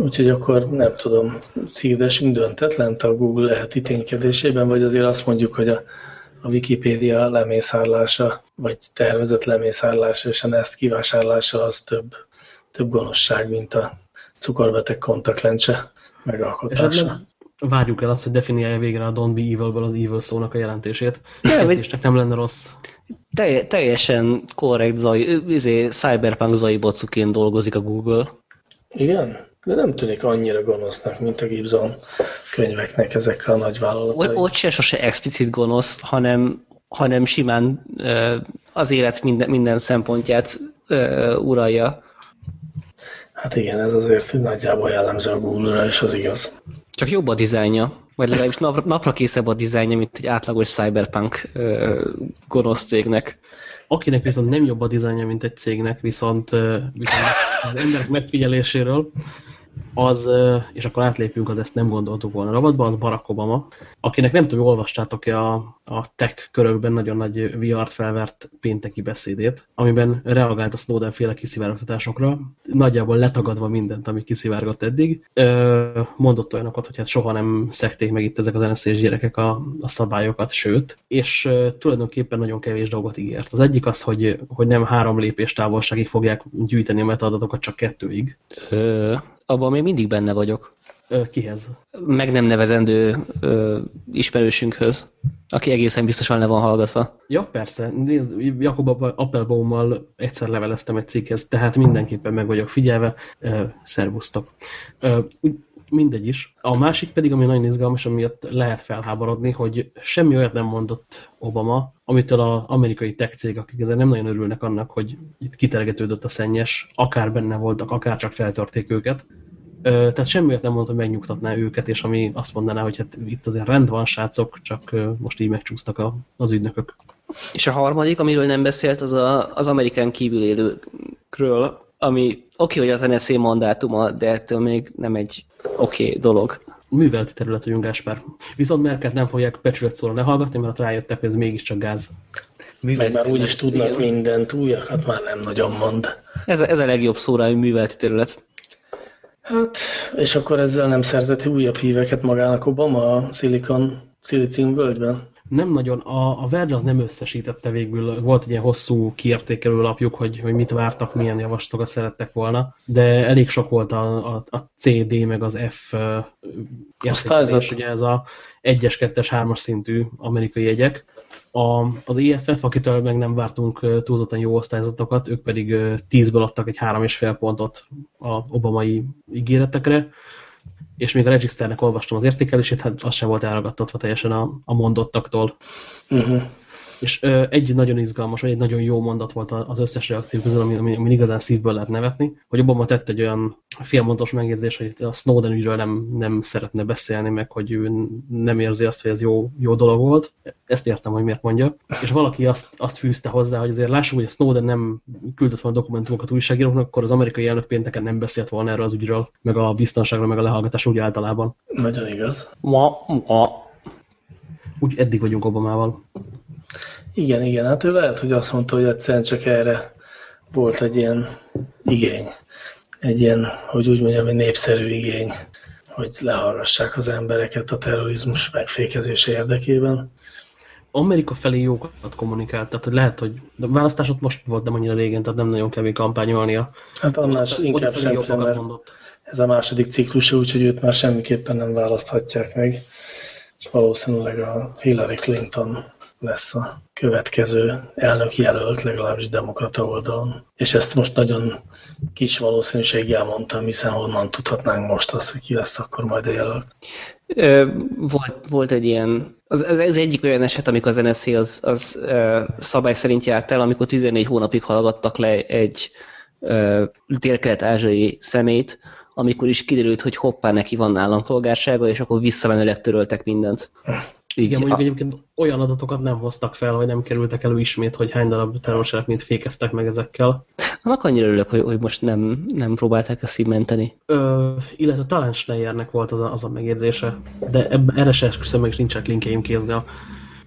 Úgyhogy akkor nem tudom, szírdesünk döntetlent a Google leheti ténykedésében, vagy azért azt mondjuk, hogy a, a Wikipédia lemészárlása, vagy tervezett lemészárlása és a Nest kivásárlása az több, több gonoszság, mint a cukorbeteg kontaktlencse megalkotása. Várjuk el azt, hogy definiálja végre a Don't Be Evil-ből az Evil szónak a jelentését. Jelentésnek nem lenne rossz. Telj, teljesen korrekt zaj, izé, cyberpunk zai bocuként dolgozik a Google. Igen? De nem tűnik annyira gonosznak, mint a Gibson könyveknek ezek a nagy vállalatai. Ott se sose explicit gonosz, hanem, hanem simán az élet minden, minden szempontját uralja. Hát igen, ez azért nagyjából jellemző a Google-ra, és az igaz. Csak jobb a dizájnja, vagy legalábbis napra, napra készebb a dizájnja, mint egy átlagos cyberpunk gonosz cégnek. Akinek viszont nem jobb a dizájnja, mint egy cégnek, viszont, viszont az emberek megfigyeléséről az, és akkor átlépünk az ezt nem gondoltuk volna rabatba, az Barack Obama, akinek nem tudom, olvastátok-e a, a tech körökben nagyon nagy VR-t felvert pénteki beszédét, amiben reagált a Snowden féle kiszivárogtatásokra, nagyjából letagadva mindent, ami kiszivárgott eddig. Mondott olyanokat, hogy hát soha nem szekték meg itt ezek az nsz gyerekek a, a szabályokat, sőt, és tulajdonképpen nagyon kevés dolgot ígért. Az egyik az, hogy, hogy nem három lépés távolságig fogják gyűjteni a metadatokat, csak kettőig. Ö, abban még mindig benne vagyok. Kihez? Meg nem nevezendő ö, ismerősünkhöz, aki egészen biztosan le van hallgatva. Ja, persze. Nézd, Jakob Appelbaummal egyszer leveleztem egy cikkhez, tehát mindenképpen meg vagyok figyelve. Ö, szervusztok. Ö, mindegy is. A másik pedig, ami nagyon izgalmas, amiatt lehet felháborodni, hogy semmi olyat nem mondott Obama, amitől az amerikai tech cég, akik ezen nem nagyon örülnek annak, hogy itt kitergetődött a szennyes, akár benne voltak, akár csak feltörték őket. Tehát semmi olyat nem mondott, hogy megnyugtatná őket, és ami azt mondaná, hogy hát itt azért rend van, srácok, csak most így megcsúsztak a, az ügynökök. És a harmadik, amiről nem beszélt, az a, az amerikán kívül élőkről, ami oké, okay, hogy az NSZ mandátuma, de ettől még nem egy oké okay dolog. Művelti terület vagyunk, Gáspár. Viszont Merket nem fogják becsület szóra lehallgatni, mert rájöttek, hogy ez mégiscsak gáz. Meg már úgyis tudnak mindent, újakat már nem nagyon mond. Ez a, ez a legjobb szóra, hogy művelti terület. Hát, és akkor ezzel nem szerzett újabb híveket magának Obama a Silicon, Silicon völgyben? nem nagyon, a, a Verge az nem összesítette végül, volt egy ilyen hosszú kiértékelő lapjuk, hogy, hogy mit vártak, milyen javaslatokat szerettek volna, de elég sok volt a, a, a CD meg az F értékelés, ugye ez a 1-es, 2-es, 3-as szintű amerikai jegyek. A, az EFF, akitől meg nem vártunk túlzottan jó osztályzatokat, ők pedig 10-ből adtak egy 3,5 pontot a obamai ígéretekre, és még a Registernek olvastam az értékelését, hát az sem volt elragadtatva teljesen a, a mondottaktól. Uh mhm. -huh. És ö, egy nagyon izgalmas, vagy egy nagyon jó mondat volt az összes reakció közül, ami, ami, ami igazán szívből lehet nevetni, hogy Obama tett egy olyan félmondatos megjegyzés, hogy a Snowden ügyről nem, nem szeretne beszélni, meg hogy ő nem érzi azt, hogy ez jó, jó dolog volt. Ezt értem, hogy miért mondja. És valaki azt, azt fűzte hozzá, hogy azért lássuk, hogy a Snowden nem küldött volna dokumentumokat újságíróknak, akkor az amerikai elnök pénteken nem beszélt volna erről az ügyről, meg a biztonságról, meg a lehallgatás úgy általában. Nagyon igaz. Ma, ma. Úgy eddig vagyunk Obamával. Igen, igen, hát ő lehet, hogy azt mondta, hogy egyszerűen csak erre volt egy ilyen igény. Egy ilyen, hogy úgy mondjam, egy népszerű igény, hogy lehallgassák az embereket a terrorizmus megfékezése érdekében. Amerika felé jókat kommunikált, tehát lehet, hogy a választásot most volt, de annyira régen, tehát nem nagyon kell kampányolnia. Hát annál ott, inkább sem, mert mondott. ez a második ciklusa, úgyhogy őt már semmiképpen nem választhatják meg. És valószínűleg a Hillary Clinton lesz a következő elnök jelölt, legalábbis demokrata oldalon. És ezt most nagyon kis valószínűséggel mondtam, hiszen honnan tudhatnánk most azt, hogy ki lesz akkor majd a jelölt. Volt, volt egy ilyen, az, ez egyik olyan eset, amikor az NSZ az, az szabály szerint járt el, amikor 14 hónapig hallgattak le egy dél-kelet-ázsiai szemét, amikor is kiderült, hogy hoppá, neki van állampolgársága, és akkor visszamenőleg töröltek mindent. Így, Igen, mondjuk a... egyébként olyan adatokat nem hoztak fel, hogy nem kerültek elő ismét, hogy hány darab terrorcselekményt fékeztek meg ezekkel. Annak annyira örülök, hogy, hogy most nem, nem próbálták ezt szímenteni. Ö, illetve talán Schleiernek volt az a, az a megjegyzése, de ebbe, erre se esküszöm, meg is nincsenek linkjeim kézni a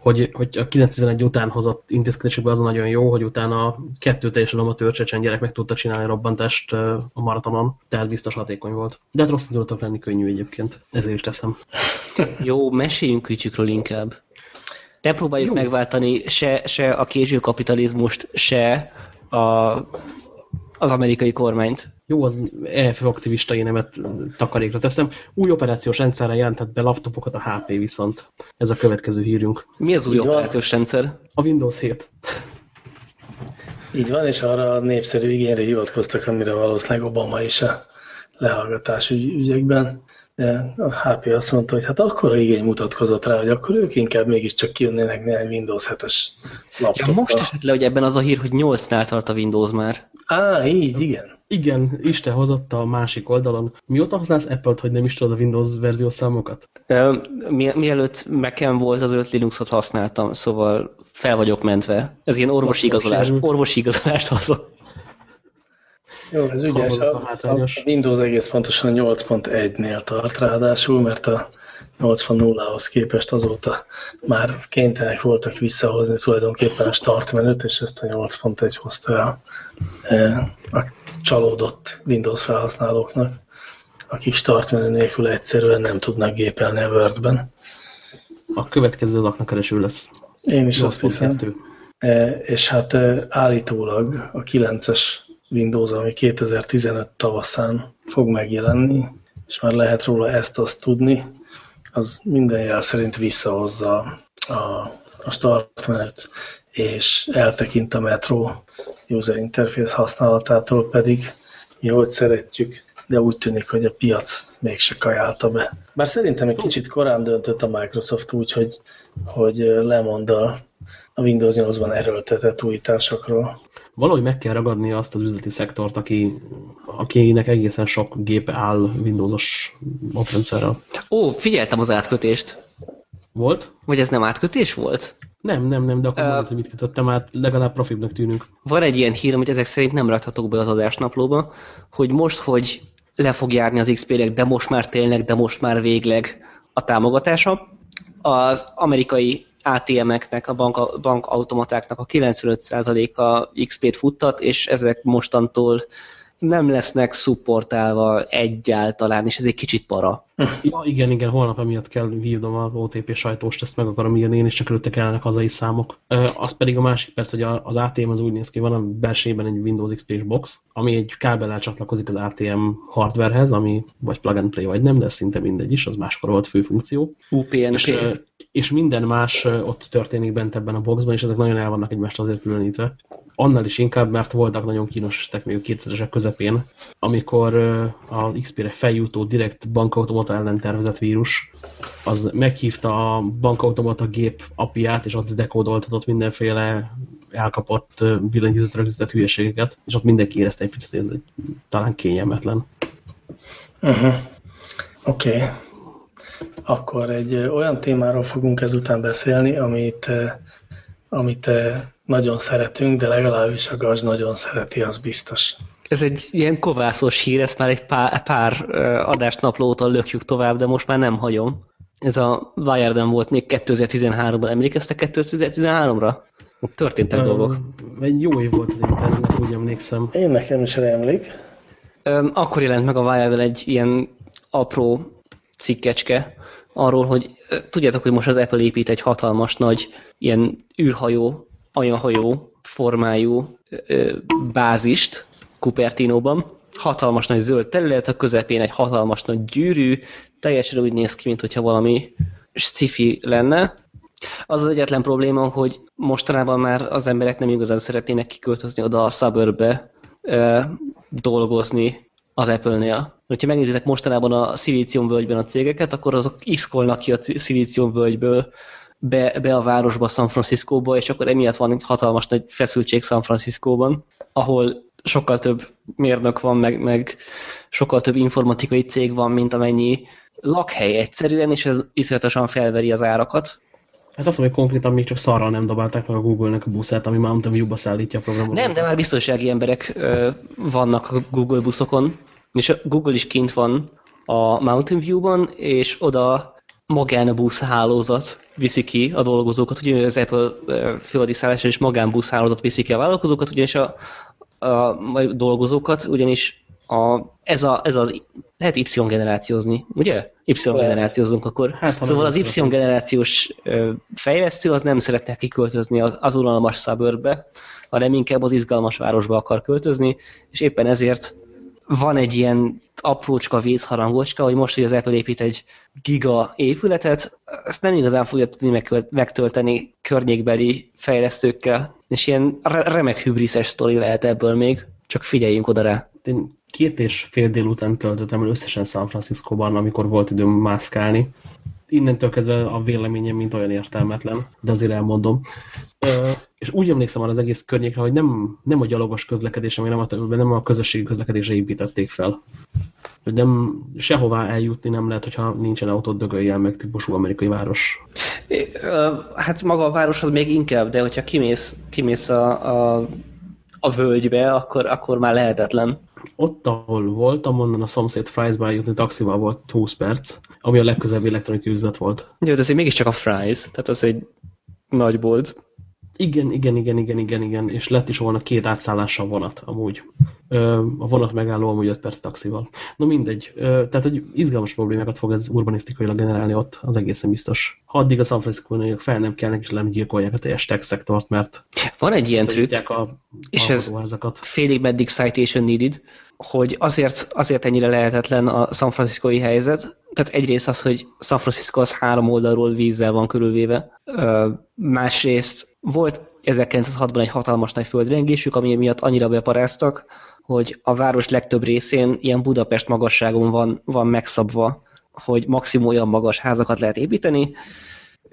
hogy, hogy a 911 után hozott intézkedésekben az nagyon jó, hogy utána kettő teljesen amatőr csecsen gyerek meg tudta csinálni a robbantást a maratonon, tehát biztos hatékony volt. De hát rossz indulatok lenni könnyű egyébként, ezért is teszem. [LAUGHS] Jó, meséljünk kütyükről inkább. Ne próbáljuk Jó. megváltani se, se a késő kapitalizmust, se a, az amerikai kormányt. Jó, az EFF aktivista énemet takarékra teszem. Új operációs rendszerre jelentett be laptopokat a HP viszont. Ez a következő hírünk. Mi az új Így operációs van. rendszer? A Windows 7. Így van, és arra a népszerű igényre hivatkoztak, amire valószínűleg Obama is a lehallgatás ügyekben. A HP azt mondta, hogy hát akkor igény mutatkozott rá, hogy akkor ők inkább mégiscsak kijönnének néhány Windows 7-es laptopra. Ja, most esett le, hogy ebben az a hír, hogy 8-nál tart a Windows már. Á, így, igen. Igen, Isten hozott a másik oldalon. Mióta használsz Apple-t, hogy nem is tudod a Windows verziós számokat? Mi, mielőtt Mac-en volt, az 5 Linuxot használtam, szóval fel vagyok mentve. Ez ilyen orvosi igazolás, orvosi igazolást hozott. Jó, ez ügyes. A, a Windows egész pontosan 8.1-nél tart ráadásul, mert a 8.0-hoz képest azóta már kénytelenek voltak visszahozni tulajdonképpen a start menüt, és ezt a 8.1 hozta el e, a csalódott Windows felhasználóknak, akik start menü nélkül egyszerűen nem tudnak gépelni a Word-ben. A következő laknak kereső lesz. Én is azt hiszem. E, és hát e, állítólag a 9-es Windows, ami 2015 tavaszán fog megjelenni, és már lehet róla ezt-azt tudni, az minden jel szerint visszahozza a, a start menüt, és eltekint a Metro user interface használatától, pedig mi hogy szeretjük, de úgy tűnik, hogy a piac mégse kajálta be. Bár szerintem egy kicsit korán döntött a Microsoft úgy, hogy, hogy lemond a, a Windows 8-ban erőltetett újításokról valahogy meg kell ragadni azt az üzleti szektort, aki, akinek egészen sok gép áll Windowsos oprendszerrel. Ó, figyeltem az átkötést. Volt? Vagy ez nem átkötés volt? Nem, nem, nem, de akkor uh, mondod, hogy mit kötöttem át, legalább profibnak tűnünk. Van egy ilyen hír, amit ezek szerint nem rakhatok be az adásnaplóba, hogy most, hogy le fog járni az XP-nek, de most már tényleg, de most már végleg a támogatása, az amerikai ATM-eknek, a bank, bankautomatáknak a 95%-a XP-t futtat, és ezek mostantól nem lesznek szupportálva egyáltalán, és ez egy kicsit para. [LAUGHS] Ja, igen, igen, holnap emiatt kell hívnom az OTP sajtóst, ezt meg akarom írni én, és csak előtte kellene hazai számok. Az pedig a másik persze, hogy az ATM az úgy néz ki, van a belsejében egy Windows XP-s box, ami egy kábellel csatlakozik az ATM hardwarehez, ami vagy plug and play, vagy nem, de szinte mindegy is, az máskor volt fő funkció. UPnP. És, és minden más ott történik bent ebben a boxban, és ezek nagyon el vannak egymást azért különítve annál is inkább, mert voltak nagyon kínos esetek még a 2000-esek közepén, amikor a XP-re feljutó direkt bankautomata ellen tervezett vírus, az meghívta a bankautomata gép apiát, és ott dekódoltatott mindenféle elkapott, billentyűzetre rögzített hülyeségeket, és ott mindenki érezte egy picit, hogy ez egy, talán kényelmetlen. Uh -huh. Oké. Okay. Akkor egy olyan témáról fogunk ezután beszélni, amit, amit nagyon szeretünk, de legalábbis a gaz nagyon szereti, az biztos. Ez egy ilyen kovászos hír, ezt már egy pár, pár adásnapló óta lökjük tovább, de most már nem hagyom. Ez a Wired volt még 2013-ban. Emlékeztek 2013-ra? Történtek um, dolgok. Egy jó év volt az internet, úgy emlékszem. Én nekem is emlék. Um, akkor jelent meg a wired egy ilyen apró cikkecske arról, hogy tudjátok, hogy most az Apple épít egy hatalmas nagy ilyen űrhajó anyahajó formájú ö, bázist Cupertino-ban. Hatalmas nagy zöld terület, a közepén egy hatalmas nagy gyűrű, teljesen úgy néz ki, mintha valami sci lenne. Az az egyetlen probléma, hogy mostanában már az emberek nem igazán szeretnének kiköltözni oda a suburbe ö, dolgozni az Apple-nél. Ha megnézitek mostanában a Szilícium völgyben a cégeket, akkor azok iszkolnak ki a Szilícium völgyből be, be a városba, San Franciscóba, és akkor emiatt van egy hatalmas nagy feszültség San Franciscóban, ahol sokkal több mérnök van, meg, meg sokkal több informatikai cég van, mint amennyi lakhely egyszerűen, és ez iszonyatosan felveri az árakat. Hát azt mondom, hogy konkrétan még csak szarral nem dobálták meg a Google-nek a buszát, ami Mountain View-ba szállítja a programot. Nem, de már biztonsági emberek ö, vannak a Google buszokon, és a Google is kint van a Mountain View-ban, és oda magánbusz hálózat viszi ki a dolgozókat, ugye az Apple főadiszállása és magánbusz hálózat viszi ki a vállalkozókat, ugyanis a, a, dolgozókat, ugyanis a, ez, a, ez az, lehet Y generációzni, ugye? Y generációzunk akkor. Hát, szóval az Y generációs fejlesztő az nem szeretne kiköltözni az, az unalmas suburbbe, hanem inkább az izgalmas városba akar költözni, és éppen ezért van egy ilyen aprócska vészharangocska, hogy most, hogy az Apple épít egy giga épületet, ezt nem igazán fogja tudni megtölteni környékbeli fejlesztőkkel, és ilyen remek hübriszes sztori lehet ebből még, csak figyeljünk oda rá. Én két és fél délután töltöttem el összesen San Francisco-ban, amikor volt időm mászkálni. Innentől kezdve a véleményem mint olyan értelmetlen, de azért elmondom. és úgy emlékszem az egész környékre, hogy nem, nem a gyalogos közlekedésre, nem a, nem a közösségi közlekedésre építették fel. Hogy nem, sehová eljutni nem lehet, hogyha nincsen autót dögöljen meg típusú amerikai város. Hát maga a város az még inkább, de hogyha kimész, kimész a, a, a völgybe, akkor, akkor már lehetetlen. Ott, ahol voltam, onnan a szomszéd Fries-ba jutni taxival volt 20 perc, ami a legközelebbi elektronikai üzlet volt. Jó, de azért mégiscsak a Fries, tehát az egy nagy bolt. Igen, igen, igen, igen, igen, igen, és lett is volna két átszállása vonat, amúgy. A vonat megálló amúgy 5 perc taxival. No mindegy, tehát hogy izgalmas problémákat fog ez urbanisztikailag generálni ott, az egészen biztos. Ha addig a San francisco fel nem kelnek, és nem gyilkolják a teljes tech szektort, mert van egy ilyen trükk, a és ez félig meddig citation needed, hogy azért, azért ennyire lehetetlen a San Franciscoi helyzet, tehát egyrészt az, hogy San Francisco az három oldalról vízzel van körülvéve, másrészt volt 1906-ban egy hatalmas nagy földrengésük, ami miatt annyira beparáztak, hogy a város legtöbb részén ilyen Budapest magasságon van, van megszabva, hogy maximum olyan magas házakat lehet építeni,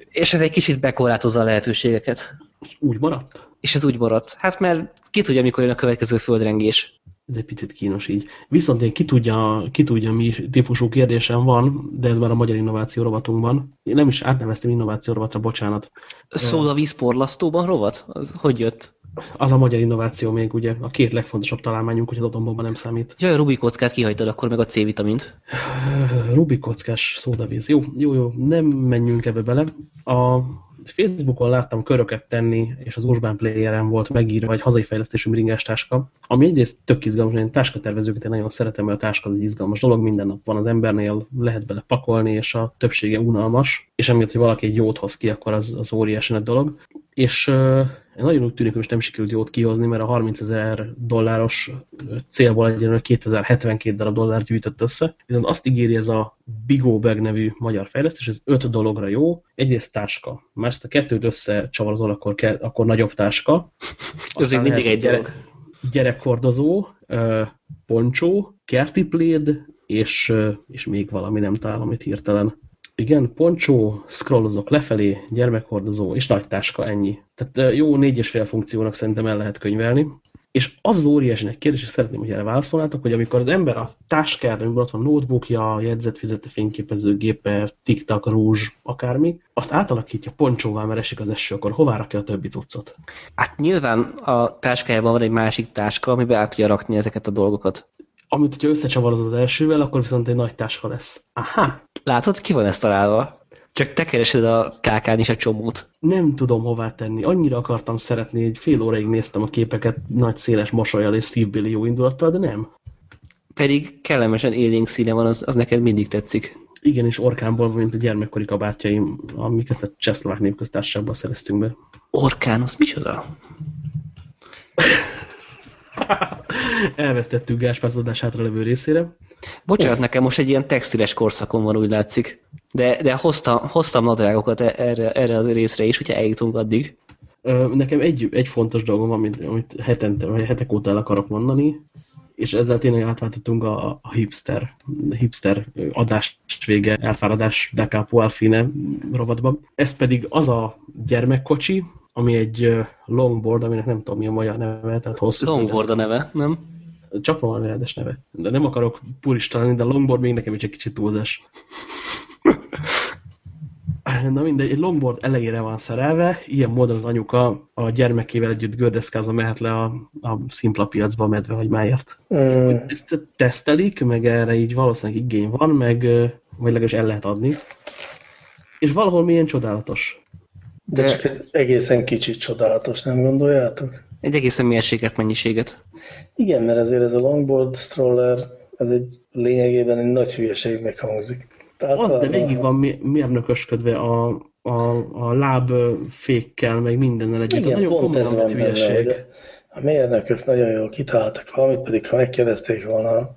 és ez egy kicsit bekorlátozza a lehetőségeket. Úgy maradt? És ez úgy maradt. Hát mert ki tudja, mikor jön a következő földrengés. Ez egy picit kínos így. Viszont én ki tudja, ki tudja, mi típusú kérdésem van, de ez már a magyar innováció rovatunkban. Én nem is átneveztem innováció rovatra, bocsánat. Szóda vízporlasztóban rovat? Az hogy jött? Az a magyar innováció még ugye a két legfontosabb találmányunk, hogy az atombomba nem számít. Jaj, a Rubik kockát kihagytad akkor meg a C-vitamint. Rubik kockás szódavíz. Jó, jó, jó, nem menjünk ebbe bele. A Facebookon láttam köröket tenni, és az Urban Player-en volt megírva egy hazai fejlesztésű bringás táska, ami egyrészt tök izgalmas, én táskatervezőket én nagyon szeretem, mert a táska az egy izgalmas dolog, minden nap van az embernél, lehet bele pakolni, és a többsége unalmas, és amiatt, hogy valaki egy jót hoz ki, akkor az, az óriási nagy dolog. És nagyon úgy tűnik, hogy most nem sikerült jót kihozni, mert a 30 ezer dolláros célból egyenlően 2072 darab dollár gyűjtött össze. Viszont azt ígéri ez a Bigo Bag nevű magyar fejlesztés, ez öt dologra jó. Egyrészt táska. Már ezt a kettőt összecsavarozol, akkor, ke, akkor nagyobb táska. Ez még mindig egy gyerek. Gyerekhordozó, poncsó, kerti pléd, és, és még valami nem találom amit hirtelen. Igen, poncsó, scrollozok lefelé, gyermekhordozó és nagy táska, ennyi. Tehát jó négy és fél funkciónak szerintem el lehet könyvelni. És az az óriási egy kérdés, és szeretném, hogy erre válaszolnátok, hogy amikor az ember a táskát, amikor ott van notebookja, jegyzetfizete, fényképezőgépe, tiktak, rúzs, akármi, azt átalakítja poncsóvá, mert esik az eső, akkor hová rakja a többi cuccot? Hát nyilván a táskájában van egy másik táska, amiben át tudja rakni ezeket a dolgokat amit, hogyha összecsavaroz az elsővel, akkor viszont egy nagy táska lesz. Aha. Látod, ki van ezt találva? Csak te keresed a kákán is a csomót. Nem tudom hová tenni. Annyira akartam szeretni, egy fél óraig néztem a képeket nagy széles mosolyal és szívbéli jó indulattal, de nem. Pedig kellemesen élénk színe van, az, az neked mindig tetszik. Igen, és orkánból, mint a gyermekkori kabátjaim, amiket a Csehszlovák népköztársaságban szereztünk be. Orkán, az micsoda? [LAUGHS] Elvesztettük Gáspár adás hátralevő részére. Bocsánat, nekem most egy ilyen textiles korszakom van, úgy látszik. De, de hoztam, hoztam nadrágokat e- erre, erre az részre is, hogyha eljutunk addig. Nekem egy, egy fontos dolgom, amit, amit hetente, vagy hetek óta el akarok mondani, és ezzel tényleg átváltottunk a, a hipster, hipster adás vége, elfáradás da Capo Alfine rovatba. Ez pedig az a gyermekkocsi, ami egy longboard, aminek nem tudom mi a magyar neve, tehát hosszú. Longboard a neve, nem? Csak valami rendes neve. De nem akarok purista lenni, de longboard még nekem is egy kicsit túlzás. [LAUGHS] Na mindegy, egy longboard elejére van szerelve, ilyen módon az anyuka a gyermekével együtt gördeszkázva mehet le a, a szimpla piacba a medvehagymányért. Mm. Ezt tesztelik, meg erre így valószínűleg igény van, meg vagy legalábbis el lehet adni. És valahol milyen csodálatos. De, De csak egy egészen kicsit csodálatos, nem gondoljátok? Egy egészen mérsékelt mennyiséget. Igen, mert ezért ez a longboard stroller, ez egy lényegében egy nagy hülyeségnek hangzik. Tehát az, de végig van mérnökösködve a, a, a lábfékkel, meg mindennel együtt. Igen, nagyon pont ez van hülyeség. Benne, a mérnökök nagyon jól kitaláltak valamit, pedig ha megkérdezték volna a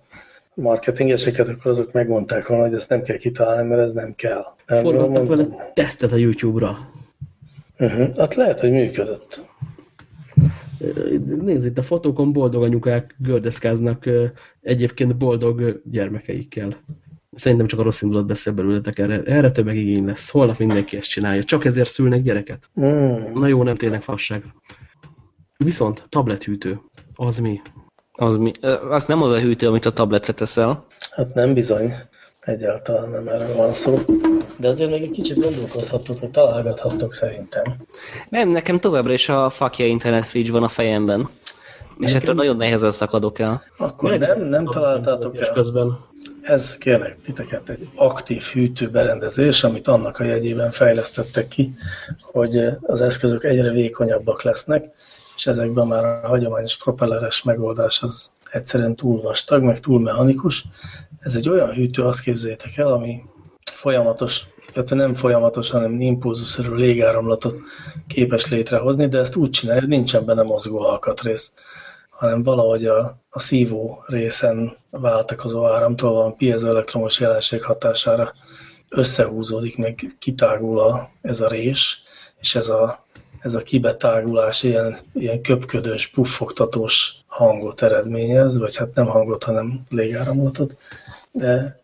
marketingeseket, akkor azok megmondták volna, hogy ezt nem kell kitalálni, mert ez nem kell. Forgattak vele tesztet a YouTube-ra. Uh -huh. Hát lehet, hogy működött. Nézd, itt a fotókon boldog anyukák gördeszkáznak egyébként boldog gyermekeikkel. Szerintem csak a rossz indulat beszél belőletek erre. Erre többek igény lesz. Holnap mindenki ezt csinálja. Csak ezért szülnek gyereket. Mm. Na jó, nem tényleg fasság. Viszont tablethűtő. Az mi? Az, mi? az nem az a hűtő, amit a tabletre teszel. Hát nem bizony. Egyáltalán nem erről van szó. De azért még egy kicsit gondolkozhatok, hogy találgathattok szerintem. Nem, nekem továbbra is a fakja internet fridge van a fejemben. És ettől nagyon nehezen szakadok el. Akkor nem, nem találtátok el. Közben. Ez kérlek titeket egy aktív hűtőberendezés, amit annak a jegyében fejlesztettek ki, hogy az eszközök egyre vékonyabbak lesznek, és ezekben már a hagyományos propelleres megoldás az egyszerűen túl vastag, meg túl mechanikus. Ez egy olyan hűtő, azt képzeljétek el, ami folyamatos, illetve nem folyamatos, hanem impulzuszerű légáramlatot képes létrehozni, de ezt úgy csinálja, hogy nincsen benne mozgó alkatrész, hanem valahogy a, a szívó részen váltakozó áramtól van piezoelektromos jelenség hatására összehúzódik, meg kitágul a, ez a rés, és ez a, ez a kibetágulás ilyen, ilyen köpködős, puffogtatós hangot eredményez, vagy hát nem hangot, hanem légáramlatot,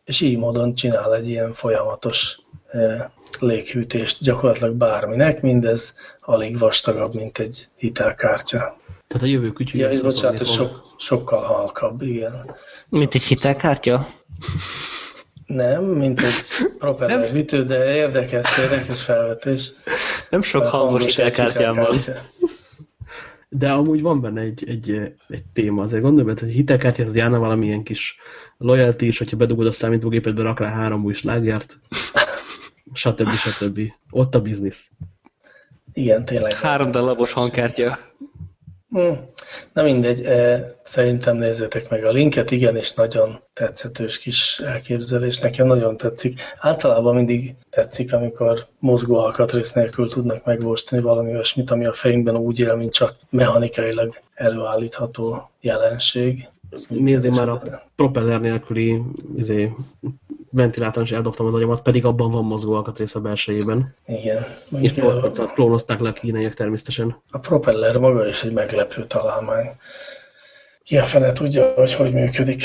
és így módon csinál egy ilyen folyamatos léghűtést gyakorlatilag bárminek, mindez alig vastagabb, mint egy hitelkártya. Tehát a jövő kütyű. Ja, ez bocsánat, ez sok, sokkal halkabb, igen. Mint egy hitelkártya? Nem, mint egy propeller hűtő, de érdekes, érdekes felvetés. Nem sok hangos hitelkártyám van. De amúgy van benne egy, egy, egy téma, azért gondolj hogy hitelkártya az járna valamilyen kis loyalty is, hogyha bedugod a számítógépedbe, rak rá három új slágert, [LAUGHS] stb. stb. Ott a biznisz. Igen, tényleg. Három darabos hangkártya. Hm. Na mindegy, szerintem nézzétek meg a linket, igen, és nagyon tetszetős kis elképzelés, nekem nagyon tetszik. Általában mindig tetszik, amikor mozgó alkatrész nélkül tudnak megvóstani valami olyasmit, ami a fejünkben úgy él, mint csak mechanikailag előállítható jelenség. Nézzél már a propeller nélküli izé, ventilátoron is eldobtam az agyamat, pedig abban van mozgó alkatrész a belsejében. Igen. És 8 percet klónozták le a kínaiak természetesen. A propeller maga is egy meglepő találmány. Ki a fene tudja, hogy hogy működik.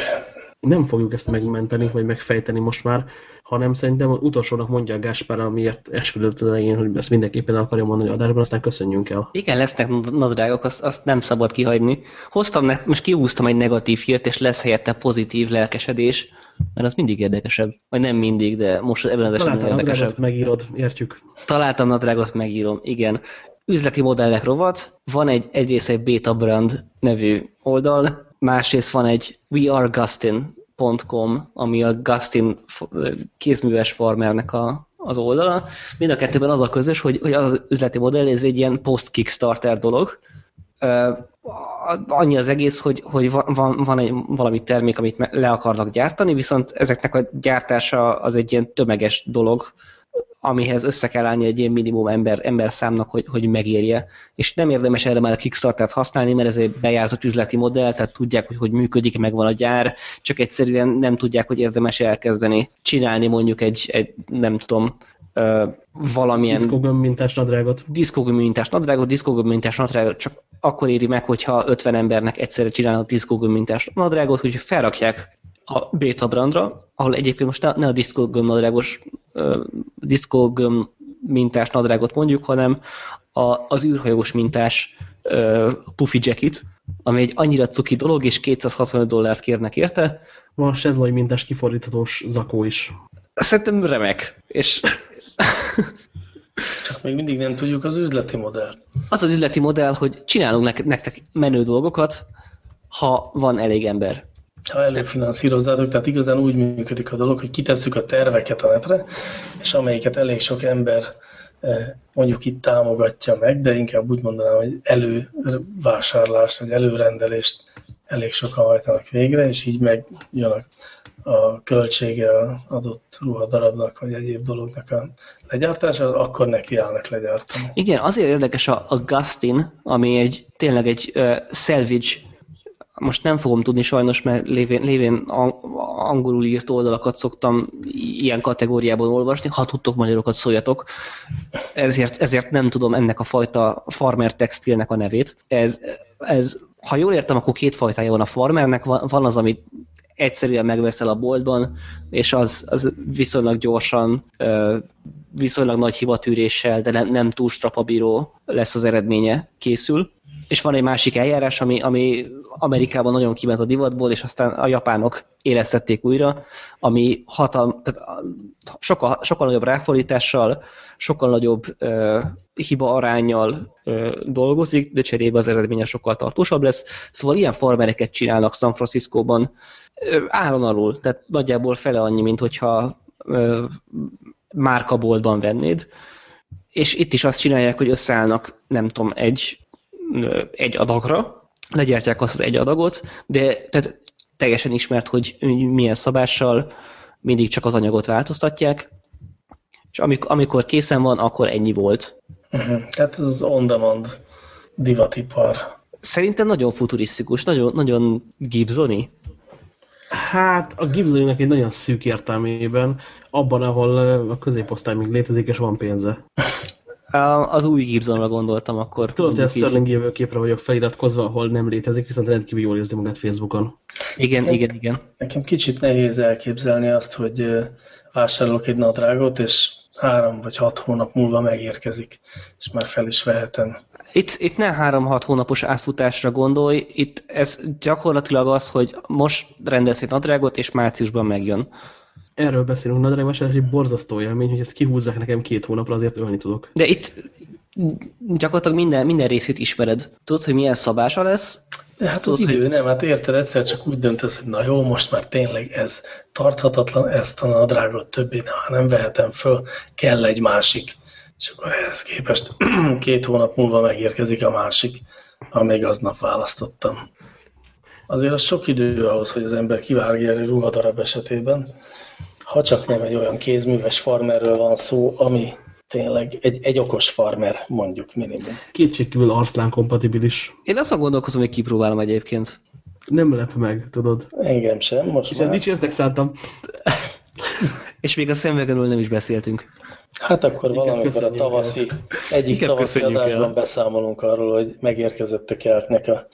Nem fogjuk ezt megmenteni, vagy megfejteni most már, hanem szerintem utolsónak mondja a Gáspár, amiért esküdött az elején, hogy ezt mindenképpen el akarja mondani adásban, aztán köszönjünk el. Igen, lesznek nadrágok, azt, azt nem szabad kihagyni. Hoztam, ne, most kiúztam egy negatív hírt, és lesz helyette pozitív lelkesedés, mert az mindig érdekesebb. Vagy nem mindig, de most ebben az esetben érdekesebb. megírod, értjük. Találtam nadrágot, megírom, igen. Üzleti modellek rovat, van egy egyrészt egy Beta Brand nevű oldal, másrészt van egy We Are Gustin Com, ami a Gustin kézműves farmernek a, az oldala. Mind a kettőben az a közös, hogy, hogy az, az üzleti modell, ez egy ilyen post-Kickstarter dolog. Annyi az egész, hogy, hogy van, van egy valami termék, amit le akarnak gyártani, viszont ezeknek a gyártása az egy ilyen tömeges dolog, amihez össze kell állni egy ilyen minimum ember, ember számnak, hogy, hogy megérje. És nem érdemes erre már a Kickstarter-t használni, mert ez egy bejártott üzleti modell, tehát tudják, hogy hogy működik, megvan a gyár, csak egyszerűen nem tudják, hogy érdemes elkezdeni csinálni mondjuk egy, egy nem tudom, uh, valamilyen... Diszkógöm mintás nadrágot. Diszkógöm mintás nadrágot, diszkógöm mintás nadrágot csak akkor éri meg, hogyha 50 embernek egyszerre csinálnak diszkógöm mintás nadrágot, hogy felrakják a beta brandra, ahol egyébként most ne, ne a diszkógöm nadrágos diszkógöm mintás nadrágot mondjuk, hanem a, az űrhajós mintás uh, puffy jacket, ami egy annyira cuki dolog, és 265 dollárt kérnek érte. Van a Sezlai mintás kifordíthatós zakó is. Szerintem remek. És... Csak még mindig nem tudjuk az üzleti modell. Az az üzleti modell, hogy csinálunk nektek menő dolgokat, ha van elég ember. ha előfinanszírozzátok, tehát igazán úgy működik a dolog, hogy kitesszük a terveket a netre, és amelyiket elég sok ember eh, mondjuk itt támogatja meg, de inkább úgy mondanám, hogy elővásárlást, vagy előrendelést elég sokan hajtanak végre, és így meg jön a, a költsége a adott ruhadarabnak, vagy egyéb dolognak a legyártása, akkor nekiállnak legyártani. Igen, azért érdekes a, a Gustin, ami egy tényleg egy uh, salvage most nem fogom tudni sajnos, mert lévén, lévén angolul írt oldalakat szoktam ilyen kategóriában olvasni, ha tudtok magyarokat szóljatok, ezért, ezért nem tudom ennek a fajta farmer textilnek a nevét. Ez, ez, ha jól értem, akkor két fajtája van a farmernek, van az, amit egyszerűen megveszel a boltban, és az, az viszonylag gyorsan, viszonylag nagy hivatűréssel, de nem, nem túl strapabíró lesz az eredménye, készül és van egy másik eljárás, ami, ami Amerikában nagyon kiment a divatból, és aztán a japánok élesztették újra, ami hatal, tehát sokkal, sokkal nagyobb ráfordítással, sokkal nagyobb ö, hiba arányjal ö, dolgozik, de cserébe az eredménye sokkal tartósabb lesz. Szóval ilyen farmereket csinálnak San Franciscóban áron alul, tehát nagyjából fele annyi, mint hogyha márkaboltban vennéd. És itt is azt csinálják, hogy összeállnak, nem tudom, egy egy adagra, legyártják azt az egy adagot, de tehát teljesen ismert, hogy milyen szabással mindig csak az anyagot változtatják, és amikor, amikor készen van, akkor ennyi volt. Uh-huh. Hát ez az on-demand divatipar. Szerintem nagyon futurisztikus, nagyon, nagyon Gibsoni. Hát a Gibsoninak egy nagyon szűk értelmében, abban, ahol a középosztály még létezik, és van pénze. [LAUGHS] Az új Gibsonra gondoltam akkor. Tudod, hogy a Sterling jövőképre vagyok feliratkozva, ahol nem létezik, viszont rendkívül jól érzi magát Facebookon. Igen, nekem, igen, igen. Nekem kicsit nehéz elképzelni azt, hogy vásárolok egy nadrágot, és három vagy hat hónap múlva megérkezik, és már fel is vehetem. Itt, itt nem három-hat hónapos átfutásra gondolj, itt ez gyakorlatilag az, hogy most rendelsz egy nadrágot, és márciusban megjön erről beszélünk, nadrágvásárlás egy borzasztó élmény, hogy ezt kihúzzák nekem két hónapra, azért ölni tudok. De itt gyakorlatilag minden, minden részét ismered. Tudod, hogy milyen szabása lesz? De hát az Tudod, idő, hogy... nem, hát érted, egyszer csak úgy döntesz, hogy na jó, most már tényleg ez tarthatatlan, ezt a nadrágot többé nem vehetem föl, kell egy másik. És akkor ehhez képest [CLEARS THROAT] két hónap múlva megérkezik a másik, amíg aznap választottam. Azért az sok idő ahhoz, hogy az ember kivágja egy ruhadarab esetében, ha csak nem egy olyan kézműves farmerről van szó, ami tényleg egy, egy okos farmer, mondjuk minimum. Kétségkívül arszlán kompatibilis. Én azt gondolkozom, hogy kipróbálom egyébként. Nem lep meg, tudod. Engem sem, most És már... ezt dicsértek szántam. [LAUGHS] És még a szemvegenről nem is beszéltünk. Hát akkor Inkább valamikor a tavaszi, egyik Inkább tavaszi adásban el. beszámolunk arról, hogy megérkezett a kertnek a,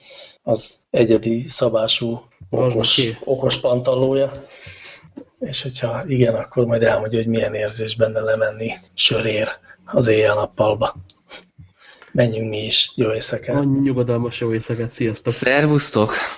az egyedi szabású okos, okos pantallója. És hogyha igen, akkor majd elmondja, hogy milyen érzés benne lemenni sörér az éjjel-nappalba. Menjünk mi is, jó éjszakát! A nyugodalmas jó éjszakát, sziasztok! Szervusztok!